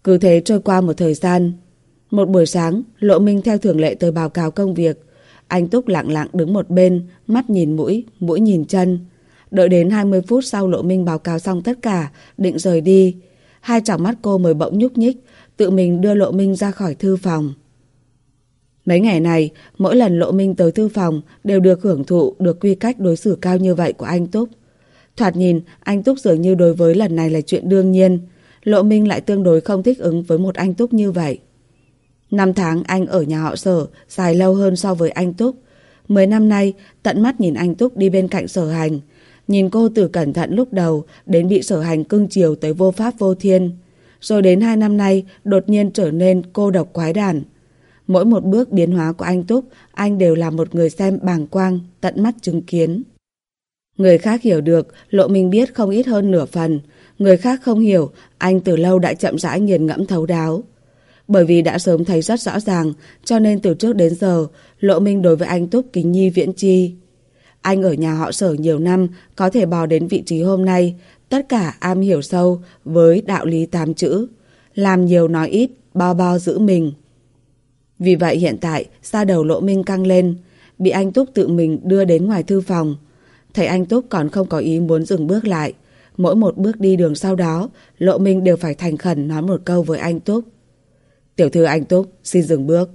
Cứ thế trôi qua một thời gian. Một buổi sáng, Lộ Minh theo thường lệ tới báo cáo công việc. Anh Túc lặng lặng đứng một bên, mắt nhìn mũi, mũi nhìn chân. Đợi đến 20 phút sau Lộ Minh báo cáo xong tất cả, định rời đi. Hai tròng mắt cô mới bỗng nhúc nhích, tự mình đưa Lộ Minh ra khỏi thư phòng. Mấy ngày này, mỗi lần Lộ Minh tới thư phòng đều được hưởng thụ được quy cách đối xử cao như vậy của anh Túc. Thoạt nhìn, anh Túc dường như đối với lần này là chuyện đương nhiên. Lộ Minh lại tương đối không thích ứng với một anh Túc như vậy. Năm tháng anh ở nhà họ sở dài lâu hơn so với anh Túc. Mười năm nay, tận mắt nhìn anh Túc đi bên cạnh sở hành. Nhìn cô từ cẩn thận lúc đầu đến bị sở hành cưng chiều tới vô pháp vô thiên. Rồi đến hai năm nay, đột nhiên trở nên cô độc quái đản. Mỗi một bước biến hóa của anh Túc, anh đều là một người xem bàng quang, tận mắt chứng kiến. Người khác hiểu được, lộ mình biết không ít hơn nửa phần. Người khác không hiểu, anh từ lâu đã chậm rãi nghiền ngẫm thấu đáo. Bởi vì đã sớm thấy rất rõ ràng, cho nên từ trước đến giờ, Lộ Minh đối với anh Túc kính nhi viễn chi. Anh ở nhà họ sở nhiều năm, có thể bò đến vị trí hôm nay, tất cả am hiểu sâu với đạo lý tám chữ. Làm nhiều nói ít, bao bao giữ mình. Vì vậy hiện tại, da đầu Lộ Minh căng lên, bị anh Túc tự mình đưa đến ngoài thư phòng. Thấy anh Túc còn không có ý muốn dừng bước lại. Mỗi một bước đi đường sau đó, Lộ Minh đều phải thành khẩn nói một câu với anh Túc. Tiểu thư anh Túc, xin dừng bước.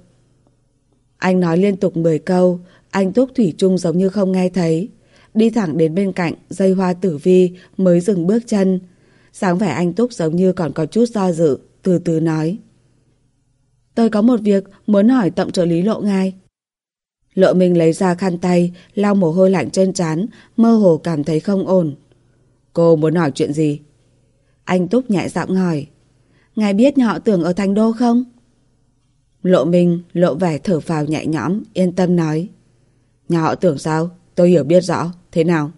Anh nói liên tục 10 câu, anh Túc Thủy chung giống như không nghe thấy. Đi thẳng đến bên cạnh, dây hoa tử vi mới dừng bước chân. Sáng vẻ anh Túc giống như còn có chút do dự, từ từ nói. Tôi có một việc muốn hỏi tổng trợ lý lộ ngài. Lộ mình lấy ra khăn tay, lau mồ hôi lạnh trên trán, mơ hồ cảm thấy không ổn. Cô muốn hỏi chuyện gì? Anh Túc nhẹ giọng hỏi. Ngài biết nhà họ tưởng ở thành đô không? Lộ Minh lộ vẻ thở phào nhẹ nhõm, yên tâm nói. Nhà họ tưởng sao? Tôi hiểu biết rõ. Thế nào?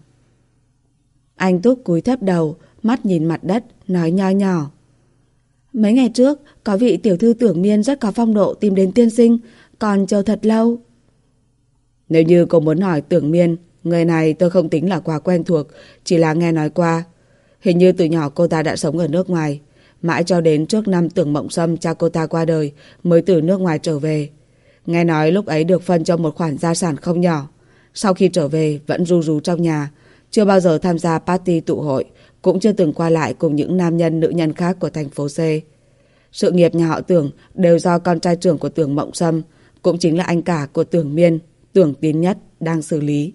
Anh Túc cúi thấp đầu, mắt nhìn mặt đất, nói nho nhỏ. Mấy ngày trước, có vị tiểu thư tưởng miên rất có phong độ tìm đến tiên sinh, còn chờ thật lâu. Nếu như cô muốn hỏi tưởng miên, người này tôi không tính là quá quen thuộc, chỉ là nghe nói qua. Hình như từ nhỏ cô ta đã sống ở nước ngoài. Mãi cho đến trước năm tưởng mộng sâm cha cô ta qua đời mới từ nước ngoài trở về. Nghe nói lúc ấy được phân cho một khoản gia sản không nhỏ. Sau khi trở về vẫn ru rú trong nhà, chưa bao giờ tham gia party tụ hội, cũng chưa từng qua lại cùng những nam nhân nữ nhân khác của thành phố C. Sự nghiệp nhà họ tưởng đều do con trai trưởng của tưởng Mộng Sâm, cũng chính là anh cả của tưởng Miên, tưởng Tiến Nhất đang xử lý.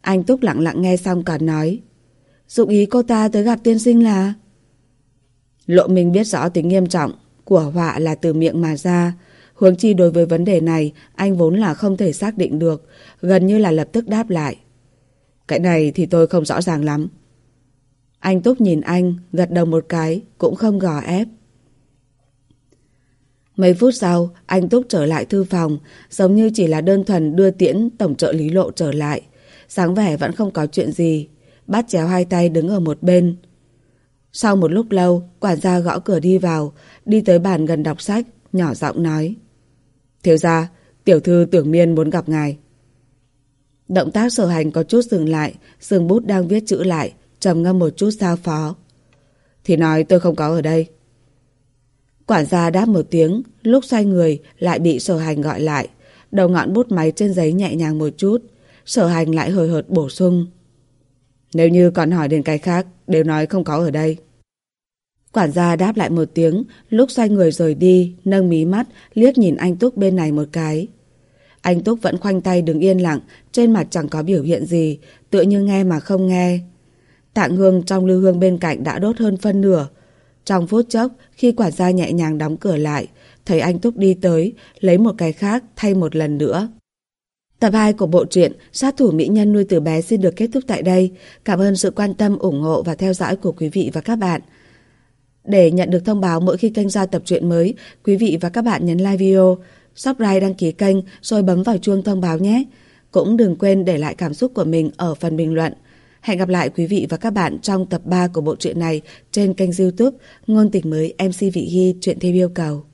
Anh Túc lặng lặng nghe xong còn nói, dụng ý cô ta tới gặp tiên sinh là... Lộ Minh biết rõ tính nghiêm trọng của họa là từ miệng mà ra. Hướng chi đối với vấn đề này, anh vốn là không thể xác định được, gần như là lập tức đáp lại. Cái này thì tôi không rõ ràng lắm. Anh Túc nhìn anh, gật đầu một cái, cũng không gò ép. Mấy phút sau, anh Túc trở lại thư phòng, giống như chỉ là đơn thuần đưa tiễn tổng trợ lý lộ trở lại. Sáng vẻ vẫn không có chuyện gì. Bắt chéo hai tay đứng ở một bên, sau một lúc lâu, quản gia gõ cửa đi vào, đi tới bàn gần đọc sách, nhỏ giọng nói. Thiếu gia, tiểu thư tưởng miên muốn gặp ngài. Động tác sở hành có chút dừng lại, sừng bút đang viết chữ lại, trầm ngâm một chút sao phó. Thì nói tôi không có ở đây. Quản gia đáp một tiếng, lúc xoay người lại bị sở hành gọi lại. Đầu ngọn bút máy trên giấy nhẹ nhàng một chút. Sở hành lại hồi hợt bổ sung. Nếu như còn hỏi đến cái khác, đều nói không có ở đây. Quản gia đáp lại một tiếng, lúc xoay người rời đi, nâng mí mắt, liếc nhìn anh Túc bên này một cái. Anh Túc vẫn khoanh tay đứng yên lặng, trên mặt chẳng có biểu hiện gì, tựa như nghe mà không nghe. Tạng hương trong lưu hương bên cạnh đã đốt hơn phân nửa. Trong phút chốc, khi quản gia nhẹ nhàng đóng cửa lại, thấy anh Túc đi tới, lấy một cái khác thay một lần nữa. Tập 2 của bộ truyện Sát thủ mỹ nhân nuôi từ bé xin được kết thúc tại đây. Cảm ơn sự quan tâm, ủng hộ và theo dõi của quý vị và các bạn. Để nhận được thông báo mỗi khi kênh ra tập truyện mới, quý vị và các bạn nhấn like video, subscribe đăng ký kênh rồi bấm vào chuông thông báo nhé. Cũng đừng quên để lại cảm xúc của mình ở phần bình luận. Hẹn gặp lại quý vị và các bạn trong tập 3 của bộ truyện này trên kênh youtube Ngôn tình mới MC Vị Hy truyện thêm yêu cầu.